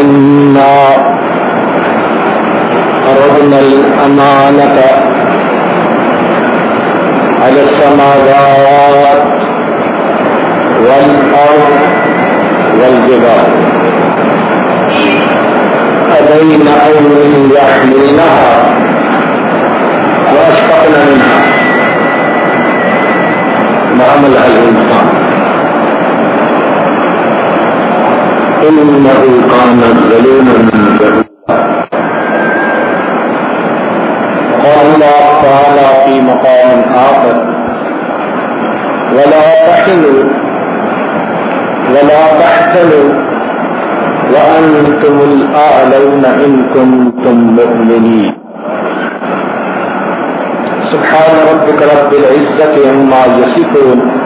إنا أردنا الأمانة على السماوات والأرض والجبال أبين أن يحملنها وأشفقنا منها. وعملها الإنسان إنه كان ظلوما قال الله تعالى في مقام آخر ولا تحنوا ولا تحزنوا وأنتم الأعلون إن كنتم مؤمنين. سبحان ربك رب العزة عما يصفون.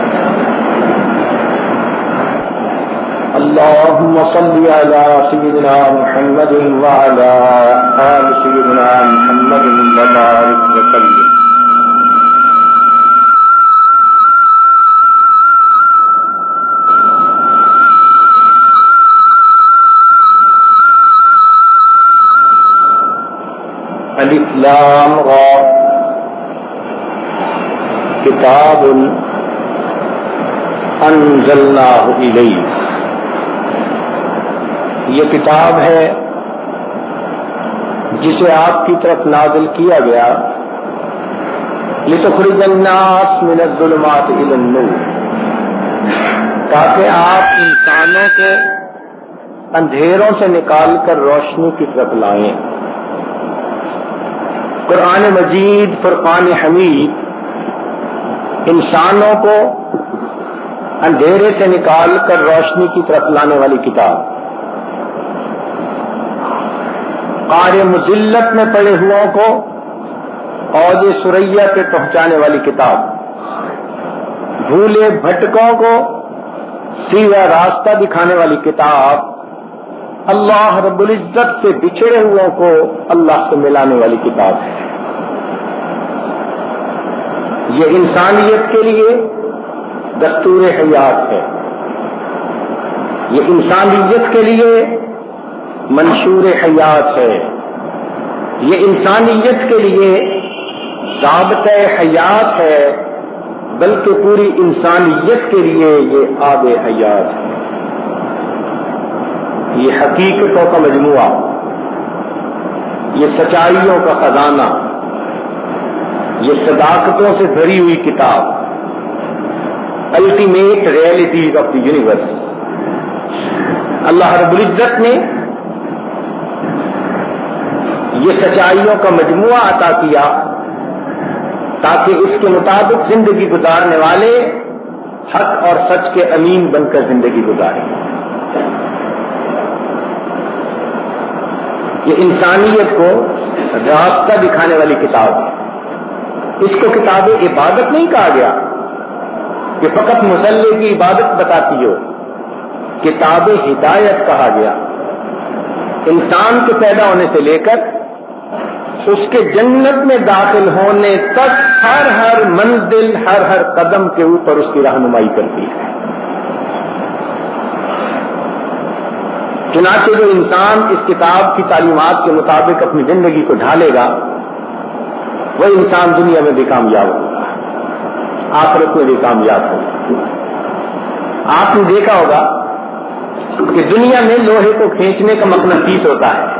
اللهم صل على سيدنا محمد وعلى آل سيدنا محمد وبارك وسلم. الإسلام را. كتاب أنزلناه إليك. یہ کتاب ہے جسے آپ کی طرف نازل کیا گیا۔ لتخرج الناس من الظلمات الى النور۔ تاکہ آپ انسانوں کے اندھیروں سے نکال کر روشنی کی طرف لائیں۔ قرآن مجید، فرقان حمید، انسانوں کو اندھیرے سے نکال کر روشنی کی طرف لانے والی کتاب۔ قار مزلت میں پڑے ہوا کو اور یہ سریا پہ پہنچانے والی کتاب۔ بھولے بھٹکوں کو سیدھا راستہ دکھانے والی کتاب۔ اللہ رب العزت سے بچھڑے ہوا کو اللہ سے ملانے والی کتاب ہے۔ یہ انسانیت کے لیے دستور حیات ہے۔ یہ انسانیت کے لیے منشور حیات ہے۔ یہ انسانیت کے لیے ضابطۂ حیات ہے، بلکہ پوری انسانیت کے لیے یہ آب حیات ہے۔ یہ حقیقتوں کا مجموعہ، یہ سچائیوں کا خزانہ، یہ صداقتوں سے بھری ہوئی کتاب ultimate realities of the universe اللہ رب العزت نے یہ سچائیوں کا مجموعہ عطا کیا تاکہ اس کے مطابق زندگی گزارنے والے حق اور سچ کے امین بن کر زندگی گزاریں۔ یہ انسانیت کو راستہ دکھانے والی کتاب ہے۔ اس کو کتاب عبادت نہیں کہا گیا۔ کہ فقط مسلح کی عبادت بتاتی ہو کتاب ہدایت کہا گیا۔ انسان کے پیدا ہونے سے لے کر اس کے جنت میں داخل ہونے تک ہر ہر منزل، ہر ہر قدم کے اوپر اس کی رہنمائی کرتی ہے۔ چنانچہ جو انسان اس کتاب کی تعلیمات کے مطابق اپنی زندگی کو ڈھالے گا، وہ انسان دنیا میں بھی کامیاب ہوگا۔ آخرت میں بھی کامیاب ہوگا۔ آپ نے دیکھا ہوگا کہ دنیا میں لوہے کو کھینچنے کا مطلب تیس ہوتا ہے؟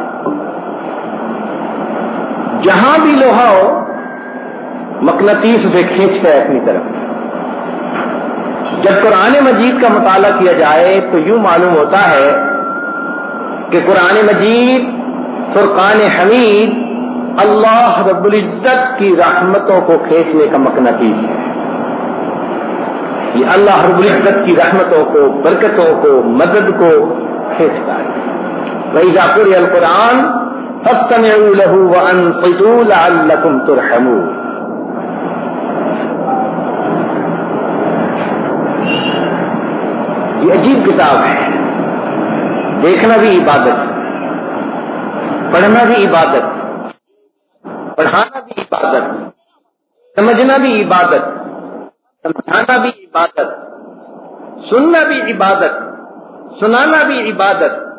جہاں بھی لوہا ہو مقناطیس اسے کھینچتا ہے اپنی طرف۔ جب قرآن مجید کا مطالعہ کیا جائے تو یوں معلوم ہوتا ہے کہ قرآن مجید، فرقان حمید اللہ رب العزت کی رحمتوں کو کھینچنے کا مقناطیس ہے۔ یہ اللہ رب العزت کی رحمتوں کو، برکتوں کو، مدد کو کھینچتا ہے۔ وہی ذاکر القرآن فاستمعوا له وانصتوا لعلكم ترحمون. یہ عجیب کتاب ہے. دیکھنا بھی عبادت، پڑھنا بھی عبادت، پڑھانا بھی عبادت، سمجھنا بھی عبادت، سمجھانا بھی عبادت، سننا بھی عبادت، سنانا بھی عبادت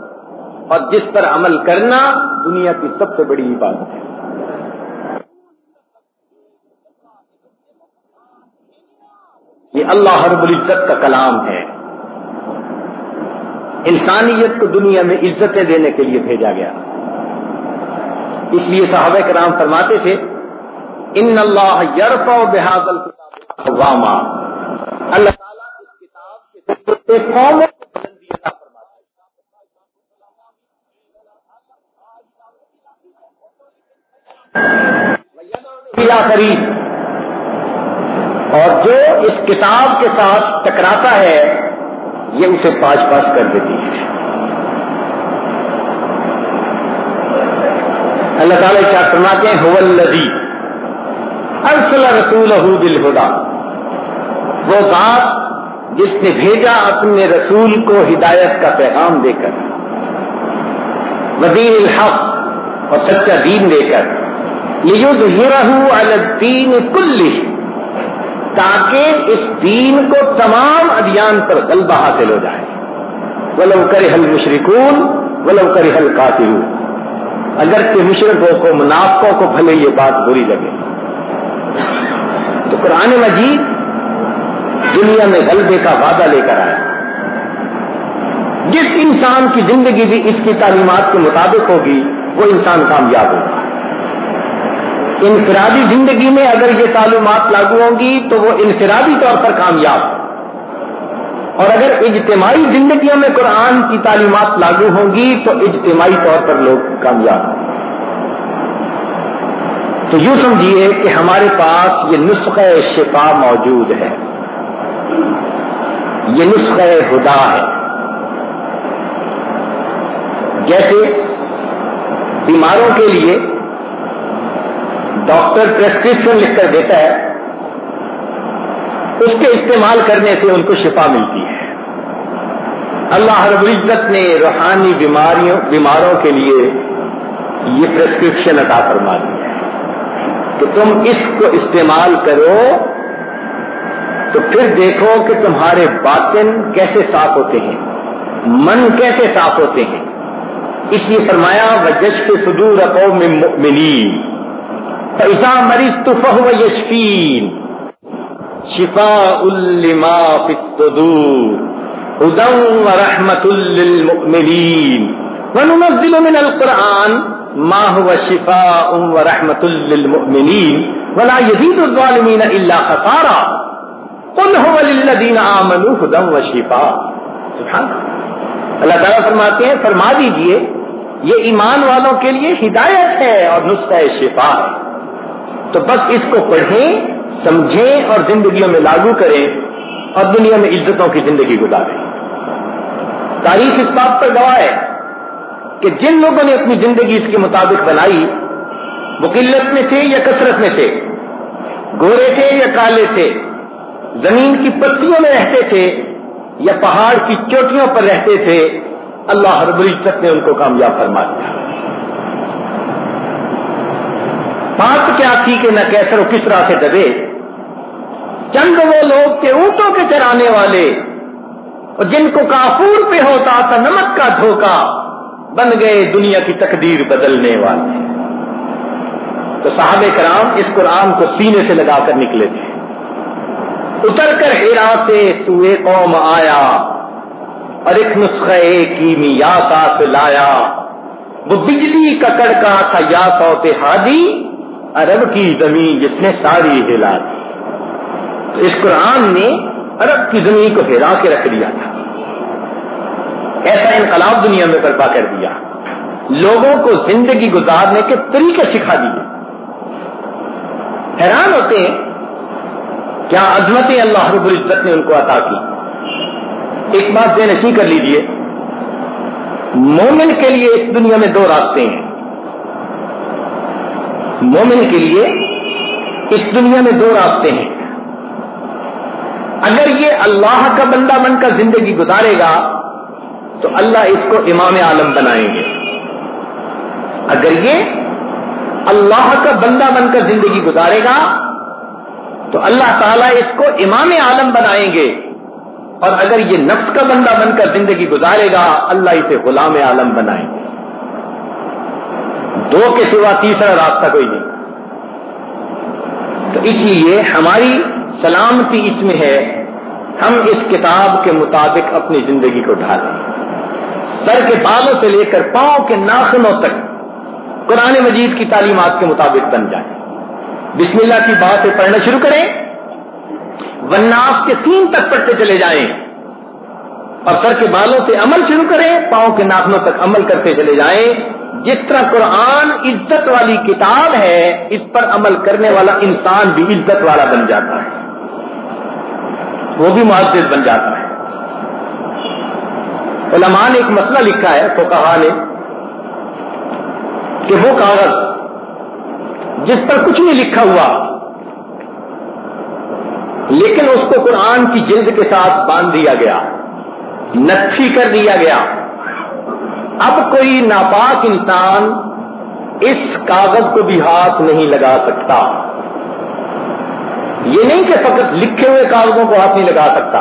اور جس پر عمل کرنا دنیا کی سب سے بڑی عبادت ہے۔ یہ اللہ رب العزت کا کلام ہے۔ انسانیت کو دنیا میں عزتیں دینے کے لیے بھیجا گیا۔ اس لیے صحابہ کرام فرماتے تھے، ان اللہ یرف و بحاظ الکتاب اللہ تعالیٰ اس کتاب کے قوموں اور جو اس کتاب کے ساتھ ٹکراتا ہے، یہ اسے پاس پاس کر دیتی ہے۔ اللہ تعالیٰ کیا فرماتے ہیں؟ ہودی ارسل رسول الہدا وہ بات جس نے بھیجا اپنے رسول کو ہدایت کا پیغام دے کر۔ وزیر الحق اور سچا دین دے کر۔ الدین کلی تاکہ اس دین کو تمام ادیان پر غلبہ حاصل ہو جائے۔ ولو کرے حل مشرقون ولو کرے حل قاتل اگر کے مشرقوں کو، منافقوں کو بھلے یہ بات بری لگے۔ تو قرآن مجید دنیا میں غلبے کا وعدہ لے کر آیا۔ جس انسان کی زندگی بھی اس کی تعلیمات کے مطابق ہوگی، وہ انسان کامیاب ہوگا۔ انفرادی زندگی میں اگر یہ تعلومات لاگو ہوں گی تو وہ انفرادی طور پر کامیاب اور اگر اجتماعی زندگیوں میں قرآن کی تعلیمات لاگو ہوں گی تو اجتماعی طور پر لوگ کامیاب ہوں۔ تو یوں سمجھیے کہ ہمارے پاس یہ نسخہ شفا موجود ہے۔ یہ نسخہ خدا ہے۔ جیسے بیماروں کے لیے ڈاکٹر پرسکرپشن لکھ کر دیتا ہے، اس کے استعمال کرنے سے ان کو شفا ملتی ہے۔ اللہ رب العزت نے روحانی بیماریوں، بیماروں کے لیے یہ پرسکرپشن عطا فرما دی ہے کہ تم اس کو استعمال کرو، تو پھر دیکھو کہ تمہارے باطن کیسے صاف ہوتے ہیں، من کیسے صاف ہوتے ہیں۔ اس لیے فرمایا وجش کے سدور رقو میں ملی فیضا مریض تو فہو یشفین شفا الما فدور ادم و رحمت للمؤمنین وننزل من القرآن ما هو شفاء ورحمة للمؤمنين ولا يزيد الظالمين إلا خسارا قل هو للذين آمنوا هدى وشفاء سبحان اللہ۔ تعالیٰ فرماتے ہیں، فرما دیجیے، یہ ایمان والوں کے لیے ہدایت ہے اور نسخہ شفا ہے۔ تو بس اس کو پڑھیں، سمجھیں اور زندگیوں میں لاگو کریں اور دنیا میں عزتوں کی زندگی گزاریں۔ تاریخ اس بات پر گواہ ہے کہ جن لوگوں نے اپنی زندگی اس کے مطابق بنائی، وہ قلت میں تھے یا کثرت میں تھے؟ گورے تھے یا کالے تھے؟ زمین کی پتیوں میں رہتے تھے یا پہاڑ کی چوٹیوں پر رہتے تھے؟ اللہ رب العزت نے ان کو کامیاب فرما دیا بات کیا تھی کہ نہ کیسر و کس طرح سے دبے؟ چند وہ لوگ کے اونٹوں کے چرانے والے، اور جن کو کافور پہ ہوتا تھا، نمک کا دھوکا، بن گئے دنیا کی تقدیر بدلنے والے۔ تو صحابہ کرام اس قرآن کو سینے سے لگا کر نکلے تھے۔ اتر کر ہیرا سے سوئے قوم آیا، اور ایک نسخہ کیمیا کا لایا۔ وہ بجلی کا کڑکا تھا یا سوتے ہادی عرب کی زمین جس نے ساری ہلا دی۔ تو اس قرآن نے عرب کی زمین کو ہلا کے رکھ دیا تھا۔ ایسا انقلاب دنیا میں برپا کر دیا۔ لوگوں کو زندگی گزارنے کے طریقے سکھا دیے۔ حیران ہوتے ہیں کیا عظمت اللہ رب العزت نے ان کو عطا کی۔ ایک بات دے نشی کر لیجیے۔ مومن کے لیے اس دنیا میں دو راستے ہیں۔ مومن کے لیے اس دنیا میں دو راستے ہیں۔ اگر یہ اللہ کا بندہ بن کر زندگی گزارے گا، تو اللہ اس کو امام عالم بنائیں گے۔ اگر یہ اللہ کا بندہ بن کر زندگی گزارے گا، تو اللہ تعالیٰ اس کو امام عالم بنائیں گے۔ اور اگر یہ نفس کا بندہ بن کر زندگی گزارے گا، اللہ اسے غلام عالم بنائیں گے۔ دو کے سوا تیسرا راستہ کوئی نہیں۔ تو اس لیے ہماری سلامتی اس میں ہے، ہم اس کتاب کے مطابق اپنی زندگی کو ڈھالیں۔ سر کے بالوں سے لے کر پاؤں کے ناخنوں تک قرآن مجید کی تعلیمات کے مطابق بن جائیں۔ بسم اللہ کی باتیں پڑھنا شروع کریں۔ وناف کے سین تک پڑھتے چلے جائیں۔ اور سر کے بالوں سے عمل شروع کریں، پاؤں کے ناخنوں تک عمل کرتے چلے جائیں۔ جس طرح قرآن عزت والی کتاب ہے، اس پر عمل کرنے والا انسان بھی عزت والا بن جاتا ہے۔ وہ بھی معزز بن جاتا ہے۔ علماء نے ایک مسئلہ لکھا ہے تو کہا نے، کہ وہ کاغذ جس پر کچھ نہیں لکھا ہوا، لیکن اس کو قرآن کی جلد کے ساتھ باندھ دیا گیا نقی کر دیا گیا۔ اب کوئی ناپاک انسان اس کاغذ کو بھی ہاتھ نہیں لگا سکتا۔ یہ نہیں کہ فقط لکھے ہوئے کاغذوں کو ہاتھ نہیں لگا سکتا،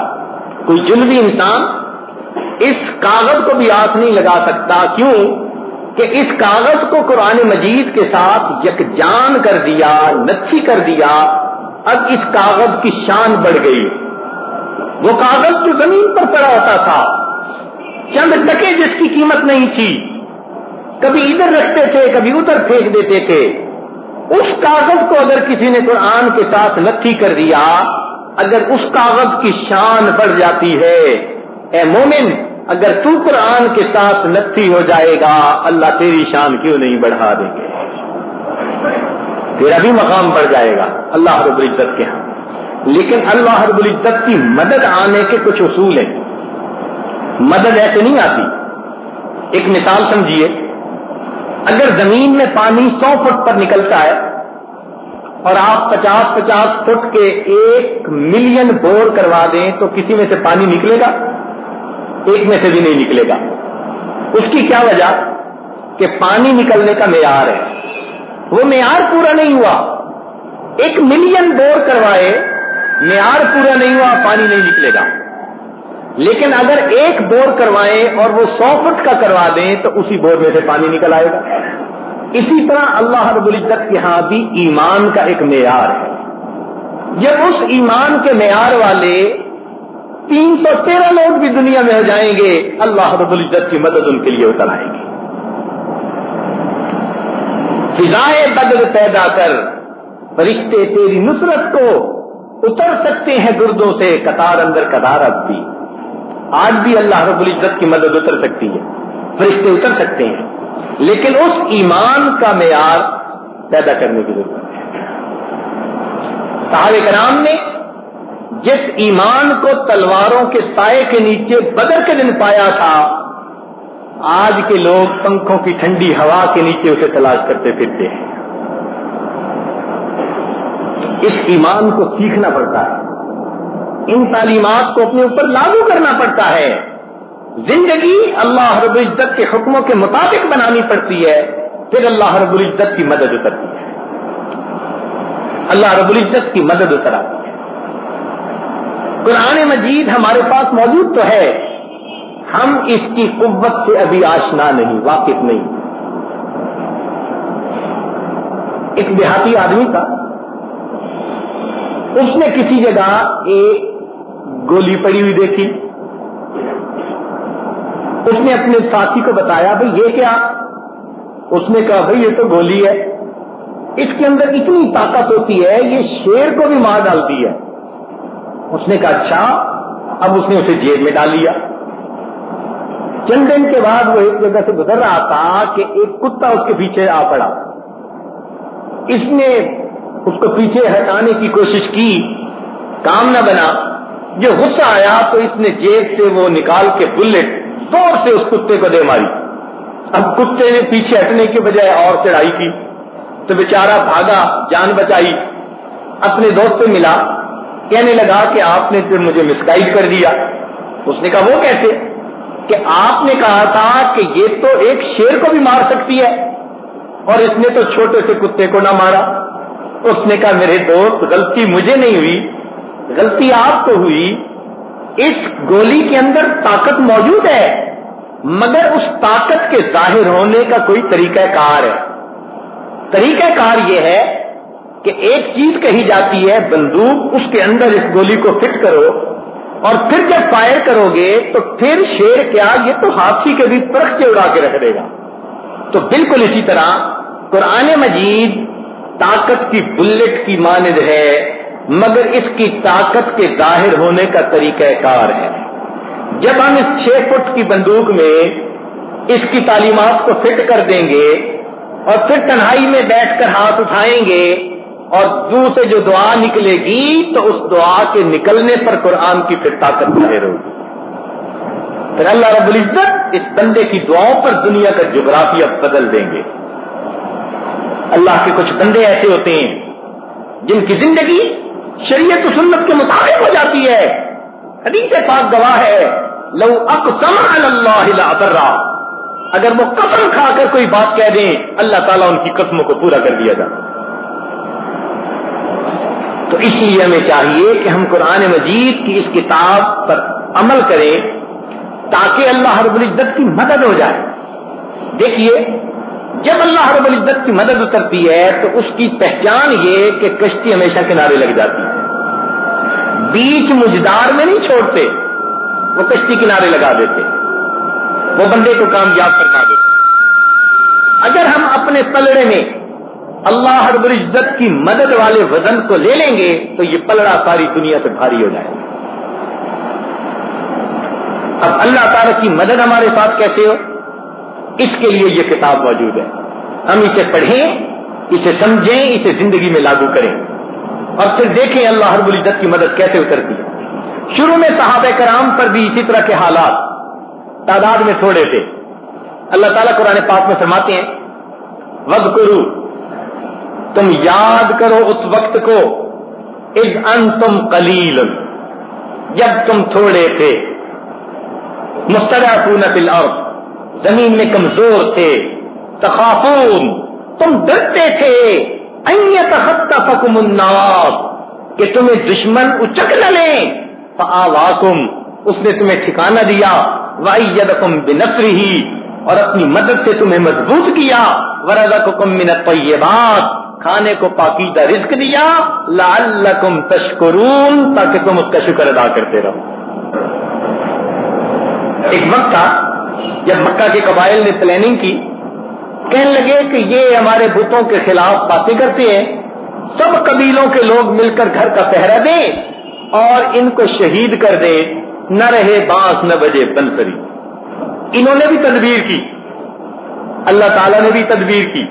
کوئی جنوبی انسان اس کاغذ کو بھی ہاتھ نہیں لگا سکتا۔ کیوں؟ کہ اس کاغذ کو قرآن مجید کے ساتھ یکجان کر دیا، نتھی کر دیا، اب اس کاغذ کی شان بڑھ گئی۔ وہ کاغذ جو زمین پر پڑا ہوتا تھا چند ٹکے جس کی قیمت نہیں تھی۔ کبھی ادھر رکھتے تھے، کبھی ادھر پھینک دیتے تھے۔ اس کاغذ کو اگر کسی نے قرآن کے ساتھ نتھی کر دیا، اگر اس کاغذ کی شان بڑھ جاتی ہے، اے مومن، اگر تو قرآن کے ساتھ نتھی ہو جائے گا، اللہ تیری شان کیوں نہیں بڑھا دیں گے تیرا بھی مقام بڑھ جائے گا، اللہ رب العزت کے ہاں۔ لیکن اللہ رب العزت کی مدد آنے کے کچھ اصول ہیں۔ مدد ایسے نہیں آتی۔ ایک مثال سمجھیے۔ اگر زمین میں پانی سو فٹ پر نکلتا ہے اور آپ پچاس پچاس فٹ کے ایک ملین بور کروا دیں تو کسی میں سے پانی نکلے گا؟ ایک میں سے بھی نہیں نکلے گا۔ اس کی کیا وجہ؟ کہ پانی نکلنے کا معیار ہے۔ وہ معیار پورا نہیں ہوا۔ ایک ملین بور کروائے، معیار پورا نہیں ہوا، پانی نہیں نکلے گا۔ لیکن اگر ایک بور کروائیں اور وہ سو فٹ کا کروا دیں تو اسی بور میں سے پانی نکل آئے گا۔ اسی طرح اللہ رب العزت کے ہاں بھی ایمان کا ایک معیار ہے۔ جب اس ایمان کے معیار والے تین سو تیرہ لوگ بھی دنیا میں ہو جائیں گے، اللہ رب العزت کی مدد ان کے لیے اتر آئے گی۔ فضائے بدر پیدا کر فرشتے تیری نصرت کو اتر سکتے ہیں گردوں سے، قطار اندر قطار اب بھی۔ آج بھی اللہ رب العزت کی مدد اتر سکتی ہے، فرشتے اتر سکتے ہیں۔ لیکن اس ایمان کا معیار پیدا کرنے کی ضرورت ہے۔ صاحب کرام نے جس ایمان کو تلواروں کے سائے کے نیچے بدر کے دن پایا تھا، آج کے لوگ پنکھوں کی ٹھنڈی ہوا کے نیچے اسے تلاش کرتے پھرتے ہیں۔ اس ایمان کو سیکھنا پڑتا ہے۔ ان تعلیمات کو اپنے اوپر لاگو کرنا پڑتا ہے۔ زندگی اللہ رب العزت کے حکموں کے مطابق بنانی پڑتی ہے، پھر اللہ رب العزت کی مدد اترتی ہے۔ اللہ رب العزت کی مدد اتر آتی ہے۔ قرآن مجید ہمارے پاس موجود تو ہے۔ ہم اس کی قوت سے ابھی آشنا نہیں، واقف نہیں۔ ایک دیہاتی آدمی تھا، اس نے کسی جگہ ایک گولی پڑی ہوئی دیکھی۔ اس نے اپنے ساتھی کو بتایا بھائی یہ کیا؟ اس نے کہا بھائی یہ تو گولی ہے۔ اس کے اندر اتنی طاقت ہوتی ہے، یہ شیر کو بھی مار ڈالتی ہے۔ اس نے کہا اچھا اب اس نے اسے جیب میں ڈال لیا۔ چند دن کے بعد وہ ایک جگہ سے گزر رہا تھا کہ ایک کتا اس کے پیچھے آ پڑا۔ اس نے اس کو پیچھے ہٹانے کی کوشش کی، کام نہ بنا۔ جو غصہ آیا تو اس نے جیب سے وہ نکال کے بلٹ زور سے اس کتے کو دے ماری۔ اب کتے نے پیچھے ہٹنے کے بجائے اور چڑھائی کی۔ تو بیچارہ بھاگا، جان بچائی۔ اپنے دوست سے ملا۔ کہنے لگا کہ آپ نے پھر مجھے مسگائڈ کر دیا۔ اس نے کہا، وہ کیسے؟ کہ آپ نے کہا تھا کہ یہ تو ایک شیر کو بھی مار سکتی ہے۔ اور اس نے تو چھوٹے سے کتے کو نہ مارا۔ اس نے کہا، میرے دوست، غلطی مجھے نہیں ہوئی۔ غلطی آپ کو ہوئی، اس گولی کے اندر طاقت موجود ہے، مگر اس طاقت کے ظاہر ہونے کا کوئی طریقہ کار ہے۔ طریقہ کار یہ ہے کہ ایک چیز کہی جاتی ہے، بندوق اس کے اندر اس گولی کو فٹ کرو اور پھر جب فائر کرو گے تو پھر شیر کیا یہ تو ہاتھی کے بھی پرخ سے اڑا کے رکھ دے گا۔ تو بالکل اسی طرح قرآن مجید طاقت کی بلٹ کی مانند ہے۔ مگر اس کی طاقت کے ظاہر ہونے کا طریقہ کار ہے۔ جب ہم اس چھ فٹ کی بندوق میں اس کی تعلیمات کو فٹ کر دیں گے اور پھر تنہائی میں بیٹھ کر ہاتھ اٹھائیں گے اور دو سے جو دعا نکلے گی تو اس دعا کے نکلنے پر قرآن کی پھر طاقت ظاہر ہوگی پھر اللہ رب العزت اس بندے کی دعاؤں پر دنیا کا جغرافیہ بدل دیں گے۔ اللہ کے کچھ بندے ایسے ہوتے ہیں جن کی زندگی شریعت و سنت کے مطابق ہو جاتی ہے۔ حدیث پاک گواہ ہے، لو اقسم اللہ اگر وہ قسم کھا کر کوئی بات کہہ دیں، اللہ تعالیٰ ان کی قسموں کو پورا کر دیا جاتا۔ تو اس لیے ہمیں چاہیے کہ ہم قرآن مجید کی اس کتاب پر عمل کریں تاکہ اللہ رب العزت کی مدد ہو جائے۔ دیکھیے جب اللہ رب العزت کی مدد اترتی ہے تو اس کی پہچان یہ کہ کشتی ہمیشہ کنارے لگ جاتی ہے۔ بیچ مجدار میں نہیں چھوڑتے، وہ کشتی کنارے لگا دیتے۔ وہ بندے کو کامیاب کرنا دیتے۔ اگر ہم اپنے پلڑے میں اللہ رب العزت کی مدد والے وزن کو لے لیں گے تو یہ پلڑا ساری دنیا سے بھاری ہو جائے گا۔ اب اللہ تعالی کی مدد ہمارے ساتھ کیسے ہو؟ اس کے لیے یہ کتاب موجود ہے۔ ہم اسے پڑھیں، اسے سمجھیں، اسے زندگی میں لاگو کریں۔ اور پھر دیکھیں اللہ رب العزت کی مدد کیسے اترتی ہے۔ شروع میں صحابہ کرام پر بھی اسی طرح کے حالات تعداد میں تھوڑے تھے۔ اللہ تعالیٰ قرآن پاک میں فرماتے ہیں وز کرو تم یاد کرو اس وقت کو از ان تم کلیل جب تم تھوڑے تھے۔ مسترد الارض زمین میں کمزور تھے، تخافون، تم ڈرتے تھے الناس کہ تمہیں دشمن اچک نہ لیں۔ فآواکم، اس نے تمہیں ٹھکانہ دیا، وَأَيَّدَكُمْ بِنَصْرِهِ، اور اپنی مدد سے تمہیں مضبوط کیا۔ وَرَزَقُكُمْ مِنَ الطَّيِّبَاتِ، کھانے کو پاکیزہ رزق دیا۔ لعلکم تشکرون، تاکہ تم اس کا شکر ادا کرتے رہو۔ ایک وقت تھا جب مکہ کے قبائل نے پلاننگ کی، کہنے لگے کہ یہ ہمارے بتوں کے خلاف باتیں کرتے ہیں۔ سب قبیلوں کے لوگ مل کر گھر کا پہرا دیں اور ان کو شہید کر دیں۔ نہ رہے بانس نہ بجے بنسری انہوں نے بھی تدبیر کی۔ اللہ تعالیٰ نے بھی تدبیر کی۔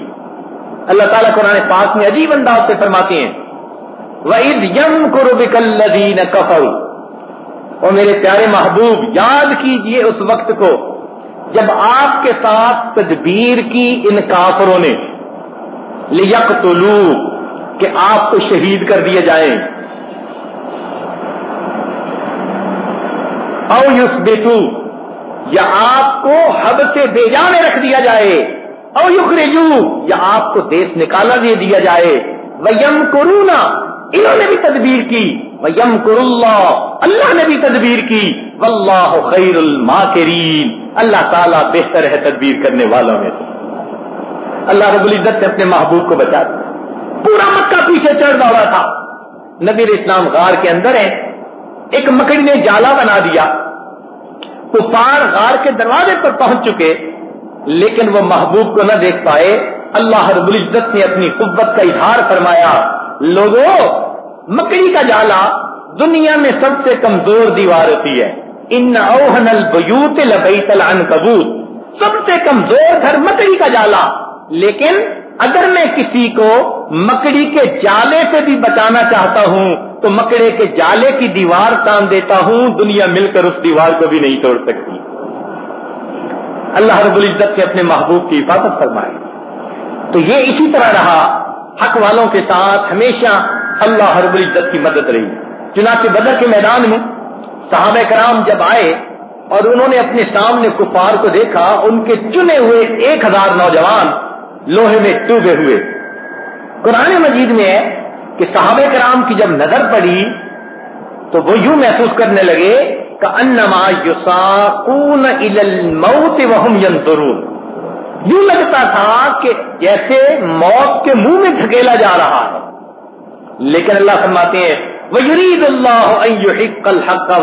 اللہ تعالیٰ قرآن پاک میں عجیب انداز سے فرماتے ہیں۔ وَإِذْ يَمْكُرُ بِكَ الَّذِينَ كَفَرُوا۔ اور میرے پیارے محبوب، یاد کیجیے اس وقت کو۔ جب آپ کے ساتھ تدبیر کی ان کافروں نے لیک کہ آپ کو شہید کر دیے جائیں او یوس بیٹو یا آپ کو حد سے بیجا میں رکھ دیا جائے۔ او یخرجو، یا آپ کو دیش نکالا دے دیا جائے۔ ویم کرونا انہوں نے بھی تدبیر کی۔ یم اللہ اللہ نے بھی تدبیر کی۔ واللہ خیر الماکرین اللہ تعالیٰ بہتر ہے تدبیر کرنے والوں میں سے۔ اللہ رب العزت نے اپنے محبوب کو بچا دیا۔ پورا مکہ پیچھے چڑھ دوڑا تھا۔ نبی اسلام غار کے اندر ہے ایک مکڑی نے جالا بنا دیا۔ کفار غار کے دروازے پر پہنچ چکے، لیکن وہ محبوب کو نہ دیکھ پائے۔ اللہ رب العزت نے اپنی قوت کا اظہار فرمایا۔ لوگوں مکڑی کا جالا دنیا میں سب سے کمزور دیوار ہوتی ہے۔ ان اوہن البیوت لبیت العنکبوت۔ سب سے کمزور گھر مکڑی کا جالا۔ لیکن اگر میں کسی کو مکڑی کے جالے سے بھی بچانا چاہتا ہوں، تو مکڑے کے جالے کی دیوار تان دیتا ہوں، دنیا مل کر اس دیوار کو بھی نہیں توڑ سکتی۔ اللہ رب العزت نے اپنے محبوب کی حفاظت فرمائی۔ تو یہ اسی طرح رہا۔ حق والوں کے ساتھ ہمیشہ اللہ رب العزت کی مدد رہی۔ چنانچہ بدر کے میدان میں صحابہ کرام جب آئے اور انہوں نے اپنے سامنے کفار کو دیکھا، ان کے چنے ہوئے ایک ہزار نوجوان لوہے میں ڈوبے ہوئے۔ قرآن مجید میں ہے کہ صحابہ کرام کی جب نظر پڑی تو وہ یوں محسوس کرنے لگے کہ انما یساقون الموت وهم ينظرون یوں لگتا تھا کہ جیسے موت کے منہ میں دھکیلا جا رہا ہے۔ لیکن اللہ فرماتے ہیں وہ یرید اللہ الحق کا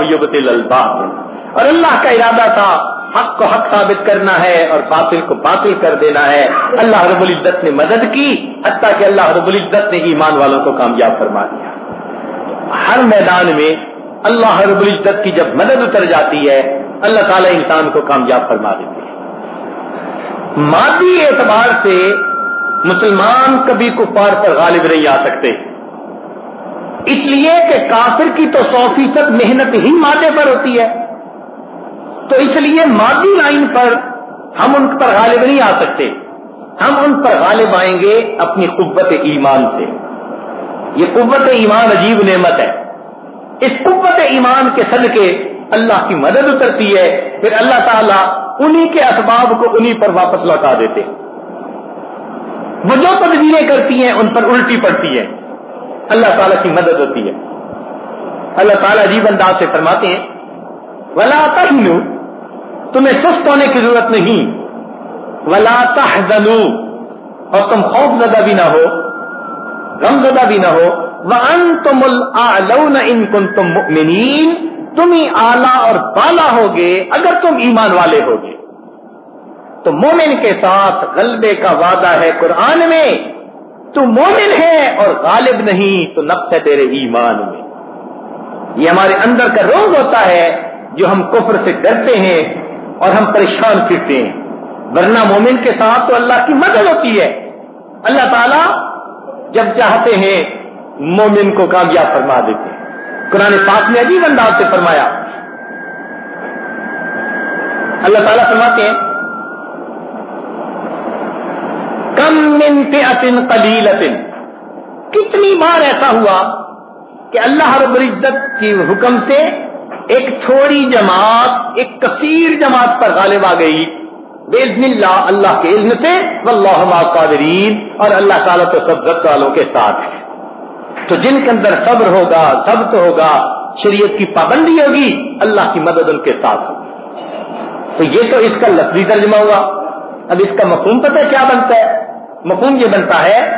اور اللہ کا ارادہ تھا، حق کو حق ثابت کرنا ہے اور باطل کو باطل کر دینا ہے۔ اللہ رب العزت نے مدد کی، حتیٰ کہ اللہ رب العزت نے ایمان والوں کو کامیاب فرما دیا۔ ہر میدان میں اللہ رب العزت کی جب مدد اتر جاتی ہے، اللہ تعالیٰ انسان کو کامیاب فرما دیتے ہیں۔ مادی اعتبار سے مسلمان کبھی کفار پر غالب نہیں آ سکتے۔ اس لیے کہ کافر کی تو سو فیصد محنت ہی مادے پر ہوتی ہے۔ تو اس لیے مادی لائن پر ہم ان پر غالب نہیں آ سکتے۔ ہم ان پر غالب آئیں گے اپنی قوت ایمان سے۔ یہ قوت ایمان عجیب نعمت ہے۔ اس قوت ایمان کے صدقے اللہ کی مدد اترتی ہے، پھر اللہ تعالیٰ انہی کے اسباب کو انہی پر واپس لوٹا دیتے۔ وہ جو تدبیریں کرتی ہیں، ان پر الٹی پڑتی ہے اللہ تعالیٰ کی مدد ہوتی ہے۔ اللہ تعالیٰ عجیب انداز سے فرماتے ہیں، ولا تہنو تمہیں سست ہونے کی ضرورت نہیں۔ ولا تحزنو اور تم خوف زدہ بھی نہ ہو، غم زدہ بھی نہ ہو۔ وانتم الاعلون ان کنتم مؤمنین تم ہی اعلی اور بالا ہوگے اگر تم ایمان والے ہوگے۔ تو مومن کے ساتھ غلبے کا وعدہ ہے قرآن میں۔ تو مومن ہے اور غالب نہیں، تو نفس ہے تیرے ایمان میں۔ یہ ہمارے اندر کا روگ ہوتا ہے جو ہم کفر سے ڈرتے ہیں اور ہم پریشان پھرتے ہیں۔ ورنہ مومن کے ساتھ تو اللہ کی مدد ہوتی ہے۔ اللہ تعالیٰ جب چاہتے ہیں مومن کو کامیاب فرما دیتے ہیں۔ قرآن پاک نے عجیب انداز سے فرمایا۔ اللہ تعالیٰ فرماتے ہیں، کم من فئتن قلیلتن کتنی بار ایسا ہوا کہ اللہ رب العزت کی حکم سے ایک چھوڑی جماعت، ایک کثیر جماعت پر غالب آ گئی۔ بزن اللہ اللہ کے علم سے، واللہ قادرین اور اللہ تعالیٰ تو سب والوں کے ساتھ ہے تو جن کے اندر صبر ہوگا، ضبط ہوگا، شریعت کی پابندی ہوگی، اللہ کی مدد ان کے ساتھ ہوگی۔ تو یہ تو اس کا لفظی ترجمہ ہوا۔ اب اس کا مفہوم پتہ کیا بنتا ہے؟ مفہوم یہ بنتا ہے،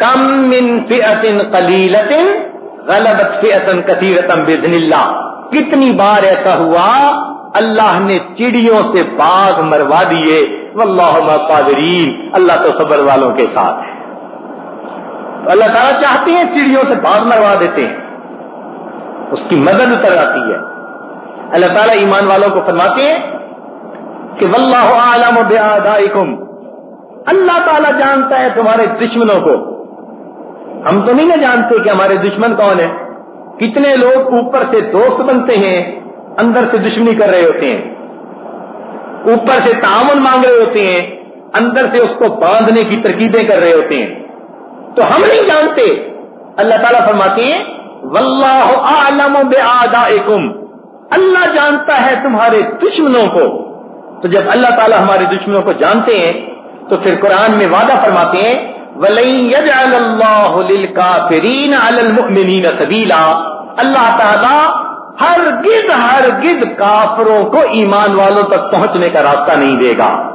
کم من فئت قلیلت غلبت فئت کثیرت بزن اللہ۔ کتنی بار ایسا ہوا، اللہ نے چڑیوں سے باغ مروا دیے۔ واللہ قادرین اللہ تو صبر والوں کے ساتھ ہے۔ تو اللہ تعالیٰ چاہتے ہیں چڑیوں سے باغ مروا دیتے ہیں۔ اس کی مدد اتر آتی ہے۔ اللہ تعالیٰ ایمان والوں کو فرماتے ہیں کہ واللہ عالم بآدائکم اللہ تعالیٰ جانتا ہے تمہارے دشمنوں کو۔ ہم تو نہیں نہ جانتے کہ ہمارے دشمن کون ہے کتنے لوگ اوپر سے دوست بنتے ہیں، اندر سے دشمنی کر رہے ہوتے ہیں۔ اوپر سے تعاون مانگ رہے ہوتے ہیں، اندر سے اس کو باندھنے کی ترکیبیں کر رہے ہوتے ہیں۔ تو ہم نہیں جانتے۔ اللہ تعالیٰ فرماتے ہیں، واللہ عالم بے اللہ جانتا ہے تمہارے دشمنوں کو۔ تو جب اللہ تعالیٰ ہمارے دشمنوں کو جانتے ہیں، تو پھر قرآن میں وعدہ فرماتے ہیں سبیلا اللہ تعالیٰ ہر گد ہر کافروں کو ایمان والوں تک پہنچنے کا راستہ نہیں دے گا۔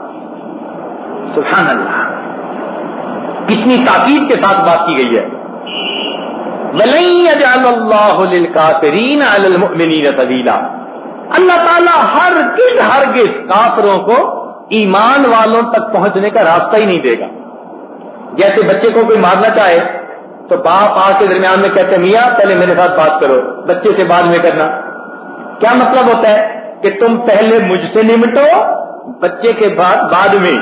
سبحان اللہ۔ کتنی تاکید کے ساتھ بات کی گئی ہے. سبیلا اللہ تعالیٰ ہر گد ہر گد کافروں کو ایمان والوں تک پہنچنے کا راستہ ہی نہیں دے گا. جیسے بچے کو کوئی مارنا چاہے تو باپ آ کے درمیان میں کہتے میاں پہلے میرے ساتھ بات کرو، بچے سے بعد میں کرنا. کیا مطلب ہوتا ہے کہ تم پہلے مجھ سے نمٹو، بچے کے بعد بعد میں؟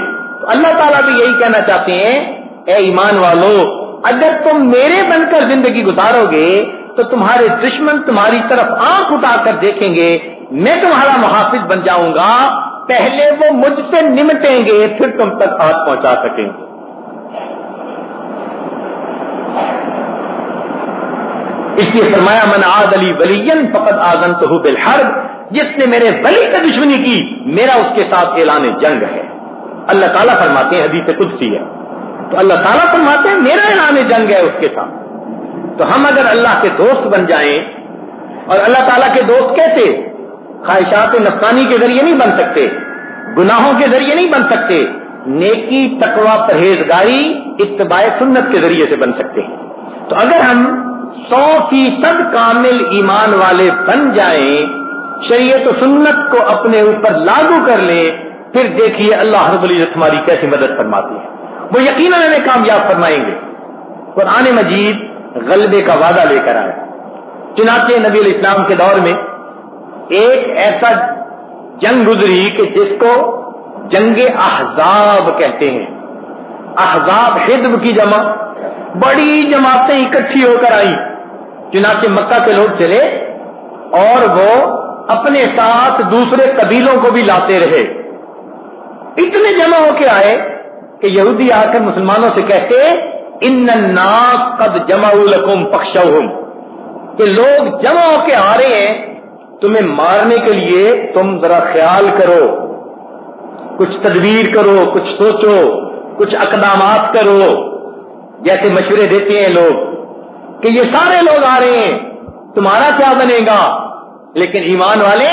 اللہ تعالیٰ بھی یہی کہنا چاہتے ہیں اے ایمان والو، اگر تم میرے بن کر زندگی گزارو گے تو تمہارے دشمن تمہاری طرف آنکھ اٹھا کر دیکھیں گے، میں تمہارا محافظ بن جاؤں گا، پہلے وہ مجھ سے نمٹیں گے، پھر تم تک ہاتھ پہنچا سکیں گے۔ اس لیے فرمایا، من عاد علی ولین فقط آزن تو بالحرب جس نے میرے ولی سے دشمنی کی، میرا اس کے ساتھ اعلان جنگ ہے۔ اللہ تعالیٰ فرماتے ہیں، حدیث قدسی ہے۔ تو اللہ تعالیٰ فرماتے ہیں، میرا اعلان جنگ ہے اس کے ساتھ۔ تو ہم اگر اللہ کے دوست بن جائیں اور اللہ تعالیٰ کے دوست کیسے؟ خواہشات نفسانی کے ذریعے نہیں بن سکتے، گناہوں کے ذریعے نہیں بن سکتے۔ نیکی تقوا پرہیزگاری اتباع سنت کے ذریعے سے بن سکتے ہیں۔ تو اگر ہم سو فیصد کامل ایمان والے بن جائیں، شریعت و سنت کو اپنے اوپر لاگو کر لیں، پھر دیکھیے اللہ رب العزت ہماری کیسی مدد فرماتی ہے۔ وہ یقیناً ہمیں کامیاب فرمائیں گے۔ قرآن مجید غلبے کا وعدہ لے کر آئے۔ چنانچہ نبی علیہ السلام کے دور میں ایک ایسا جنگ گزری کہ جس کو جنگ احزاب کہتے ہیں۔ احزاب حزب کی جمع۔ بڑی جماعتیں اکٹھی ہو کر آئیں۔ چنانچہ مکہ کے لوگ چلے اور وہ اپنے ساتھ دوسرے قبیلوں کو بھی لاتے رہے۔ اتنے جمع ہو کے آئے کہ یہودی آ کر مسلمانوں سے کہتے ان الناس قد جمع لکم پخشوہم کہ لوگ جمع ہو کے آ رہے ہیں، تمہیں مارنے کے لیے تم ذرا خیال کرو، کچھ تدبیر کرو، کچھ سوچو، کچھ اقدامات کرو۔ جیسے مشورے دیتے ہیں لوگ کہ یہ سارے لوگ آ رہے ہیں، تمہارا کیا بنے گا؟ لیکن ایمان والے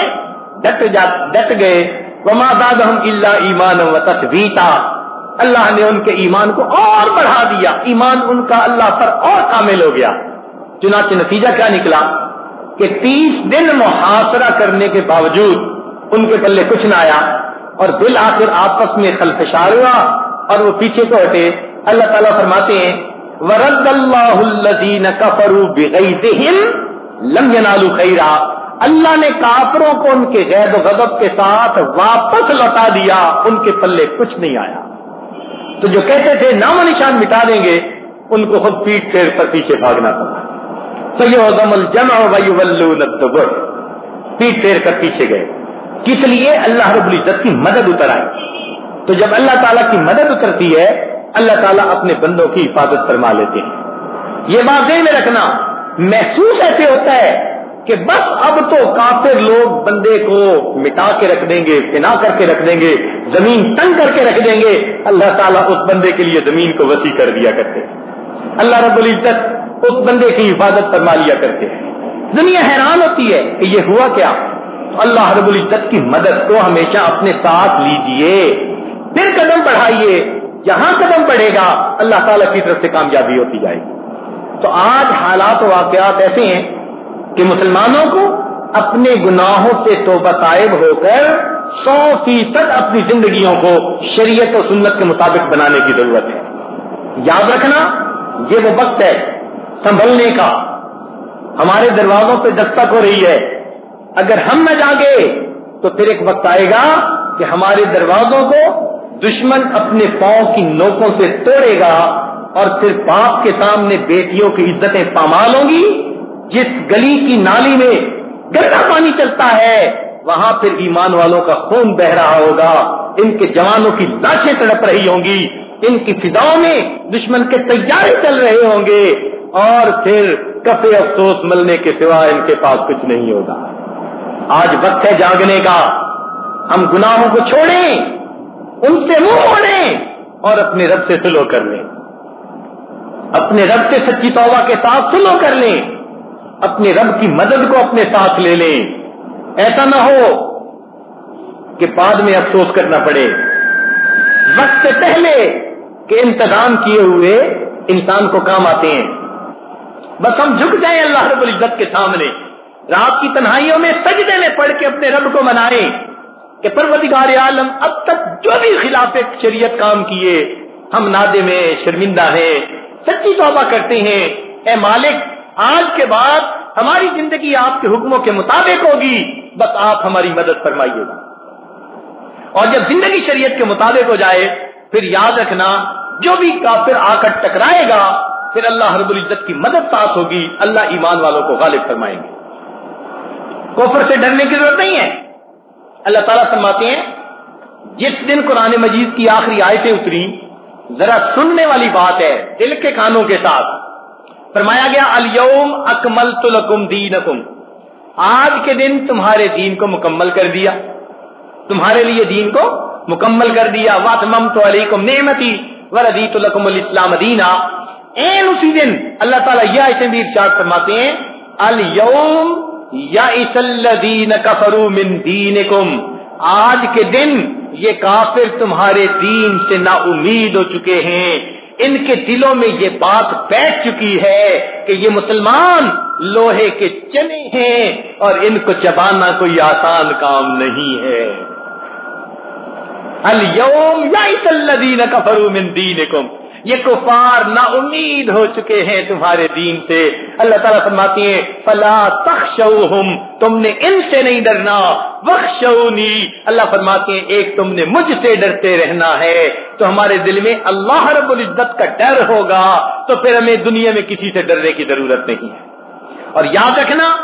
ڈٹ جا ڈٹ گئے۔ وما داد ہم اللہ ایمان و تصویتا اللہ نے ان کے ایمان کو اور بڑھا دیا۔ ایمان ان کا اللہ پر اور کامل ہو گیا۔ چنانچہ نتیجہ کیا نکلا؟ کہ تیس دن محاصرہ کرنے کے باوجود ان کے پلے کچھ نہ آیا اور بالآخر آپس میں خلفشار ہوا اور وہ پیچھے کو ہٹے۔ اللہ تعالیٰ فرماتے ہیں، ورد اللہ الدین کفرو لم ینالو خیرا اللہ نے کافروں کو ان کے غیر و غضب کے ساتھ واپس لوٹا دیا۔ ان کے پلے کچھ نہیں آیا۔ تو جو کہتے تھے نام و نشان مٹا دیں گے، ان کو خود پیٹ پھیر پر پیچھے بھاگنا پڑا۔ سیدم الجمع ویولون پیٹ پھیر کر پیچھے گئے۔ کس لیے؟ اللہ رب العزت کی مدد اتر آئی تو جب اللہ تعالیٰ کی مدد اترتی ہے، اللہ تعالیٰ اپنے بندوں کی حفاظت فرما لیتے ہیں۔ یہ بات میں رکھنا، محسوس ایسے ہوتا ہے کہ بس اب تو کافر لوگ بندے کو مٹا کے رکھ دیں گے پنا کر کے رکھ دیں گے، زمین تنگ کر کے رکھ دیں گے۔ اللہ تعالیٰ اس بندے کے لیے زمین کو وسیع کر دیا کرتے اللہ رب العزت اس بندے کی حفاظت فرما لیا کرتے دنیا حیران ہوتی ہے کہ یہ ہوا کیا؟ اللہ رب العزت کی مدد کو ہمیشہ اپنے ساتھ لیجیے۔ پھر قدم بڑھائیے جہاں قدم بڑھے گا، اللہ تعالیٰ کی طرف سے کامیابی ہوتی جائے گی۔ تو آج حالات و واقعات ایسے ہیں کہ مسلمانوں کو اپنے گناہوں سے توبہ طائب ہو کر سو فیصد اپنی زندگیوں کو شریعت و سنت کے مطابق بنانے کی ضرورت ہے۔ یاد رکھنا، یہ وہ وقت ہے سنبھلنے کا۔ ہمارے دروازوں پہ دستک ہو رہی ہے۔ اگر ہم نہ جاگے تو پھر ایک وقت آئے گا کہ ہمارے دروازوں کو دشمن اپنے پاؤں کی نوکوں سے توڑے گا اور پھر باپ کے سامنے بیٹیوں کی عزتیں پامال ہوں گی۔ جس گلی کی نالی میں گندا پانی چلتا ہے، وہاں پھر ایمان والوں کا خون بہ رہا ہوگا۔ ان کے جوانوں کی لاشیں تڑپ رہی ہوں گی۔ ان کی فضاؤں میں دشمن کے تیارے چل رہے ہوں گے۔ اور پھر کفے افسوس ملنے کے سوا ان کے پاس کچھ نہیں ہوگا۔ آج وقت ہے جاگنے کا۔ ہم گناہوں کو چھوڑیں، ان سے منہ موڑیں اور اپنے رب سے سلو کر لیں۔ اپنے رب سے سچی توبہ کے ساتھ سلو کر لیں۔ اپنے رب کی مدد کو اپنے ساتھ لے لیں۔ ایسا نہ ہو کہ بعد میں افسوس کرنا پڑے۔ وقت سے پہلے کہ انتظام کیے ہوئے انسان کو کام آتے ہیں۔ بس ہم جھک جائیں اللہ رب العزت کے سامنے۔ رات کی تنہائیوں میں سجدے میں پڑھ کے اپنے رب کو منائیں کہ پروردگار عالم، اب تک جو بھی خلاف شریعت کام کیے، ہم نادے میں شرمندہ ہیں، سچی توبہ کرتے ہیں۔ اے مالک آج کے بعد ہماری زندگی آپ کے حکموں کے مطابق ہوگی۔ بس آپ ہماری مدد فرمائیے گا۔ اور جب زندگی شریعت کے مطابق ہو جائے، پھر یاد رکھنا، جو بھی کافر آ کر ٹکرائے گا، پھر اللہ رب العزت کی مدد ساتھ ہوگی۔ اللہ ایمان والوں کو غالب فرمائیں گے۔ کوفر سے ڈرنے کی ضرورت نہیں ہے۔ اللہ تعالیٰ فرماتے ہیں، جس دن قرآن مجید کی آخری آیتیں اتری ذرا سننے والی بات ہے، دل کے کانوں کے ساتھ۔ فرمایا گیا الوم اکمل تلکم دینکم. آج کے دن تمہارے دین کو مکمل کر دیا، تمہارے لیے دین کو مکمل کر دیا. واتمم تو علی کم نعمتی وردیت الکم الاسلام دینا این اسی دن اللہ تعالیٰ یہ ایسے بھی ارشاد فرماتے ہیں اليوم یا الذین کفروا من دینکم. آج کے دن یہ کافر تمہارے دین سے نا امید ہو چکے ہیں۔ ان کے دلوں میں یہ بات بیٹھ چکی ہے کہ یہ مسلمان لوہے کے چنے ہیں اور ان کو چبانا کوئی آسان کام نہیں ہے۔ الوم یا الذین کفروا من دینکم۔ یہ کفار نا امید ہو چکے ہیں تمہارے دین سے۔ اللہ تعالیٰ فرماتی ہیں، فلا تخشوہم تم نے ان سے نہیں ڈرنا۔ بخشونی اللہ فرماتے ہیں، ایک تم نے مجھ سے ڈرتے رہنا ہے۔ تو ہمارے دل میں اللہ رب العزت کا ڈر ہوگا۔ تو پھر ہمیں دنیا میں کسی سے ڈرنے کی ضرورت نہیں ہے۔ اور یاد رکھنا،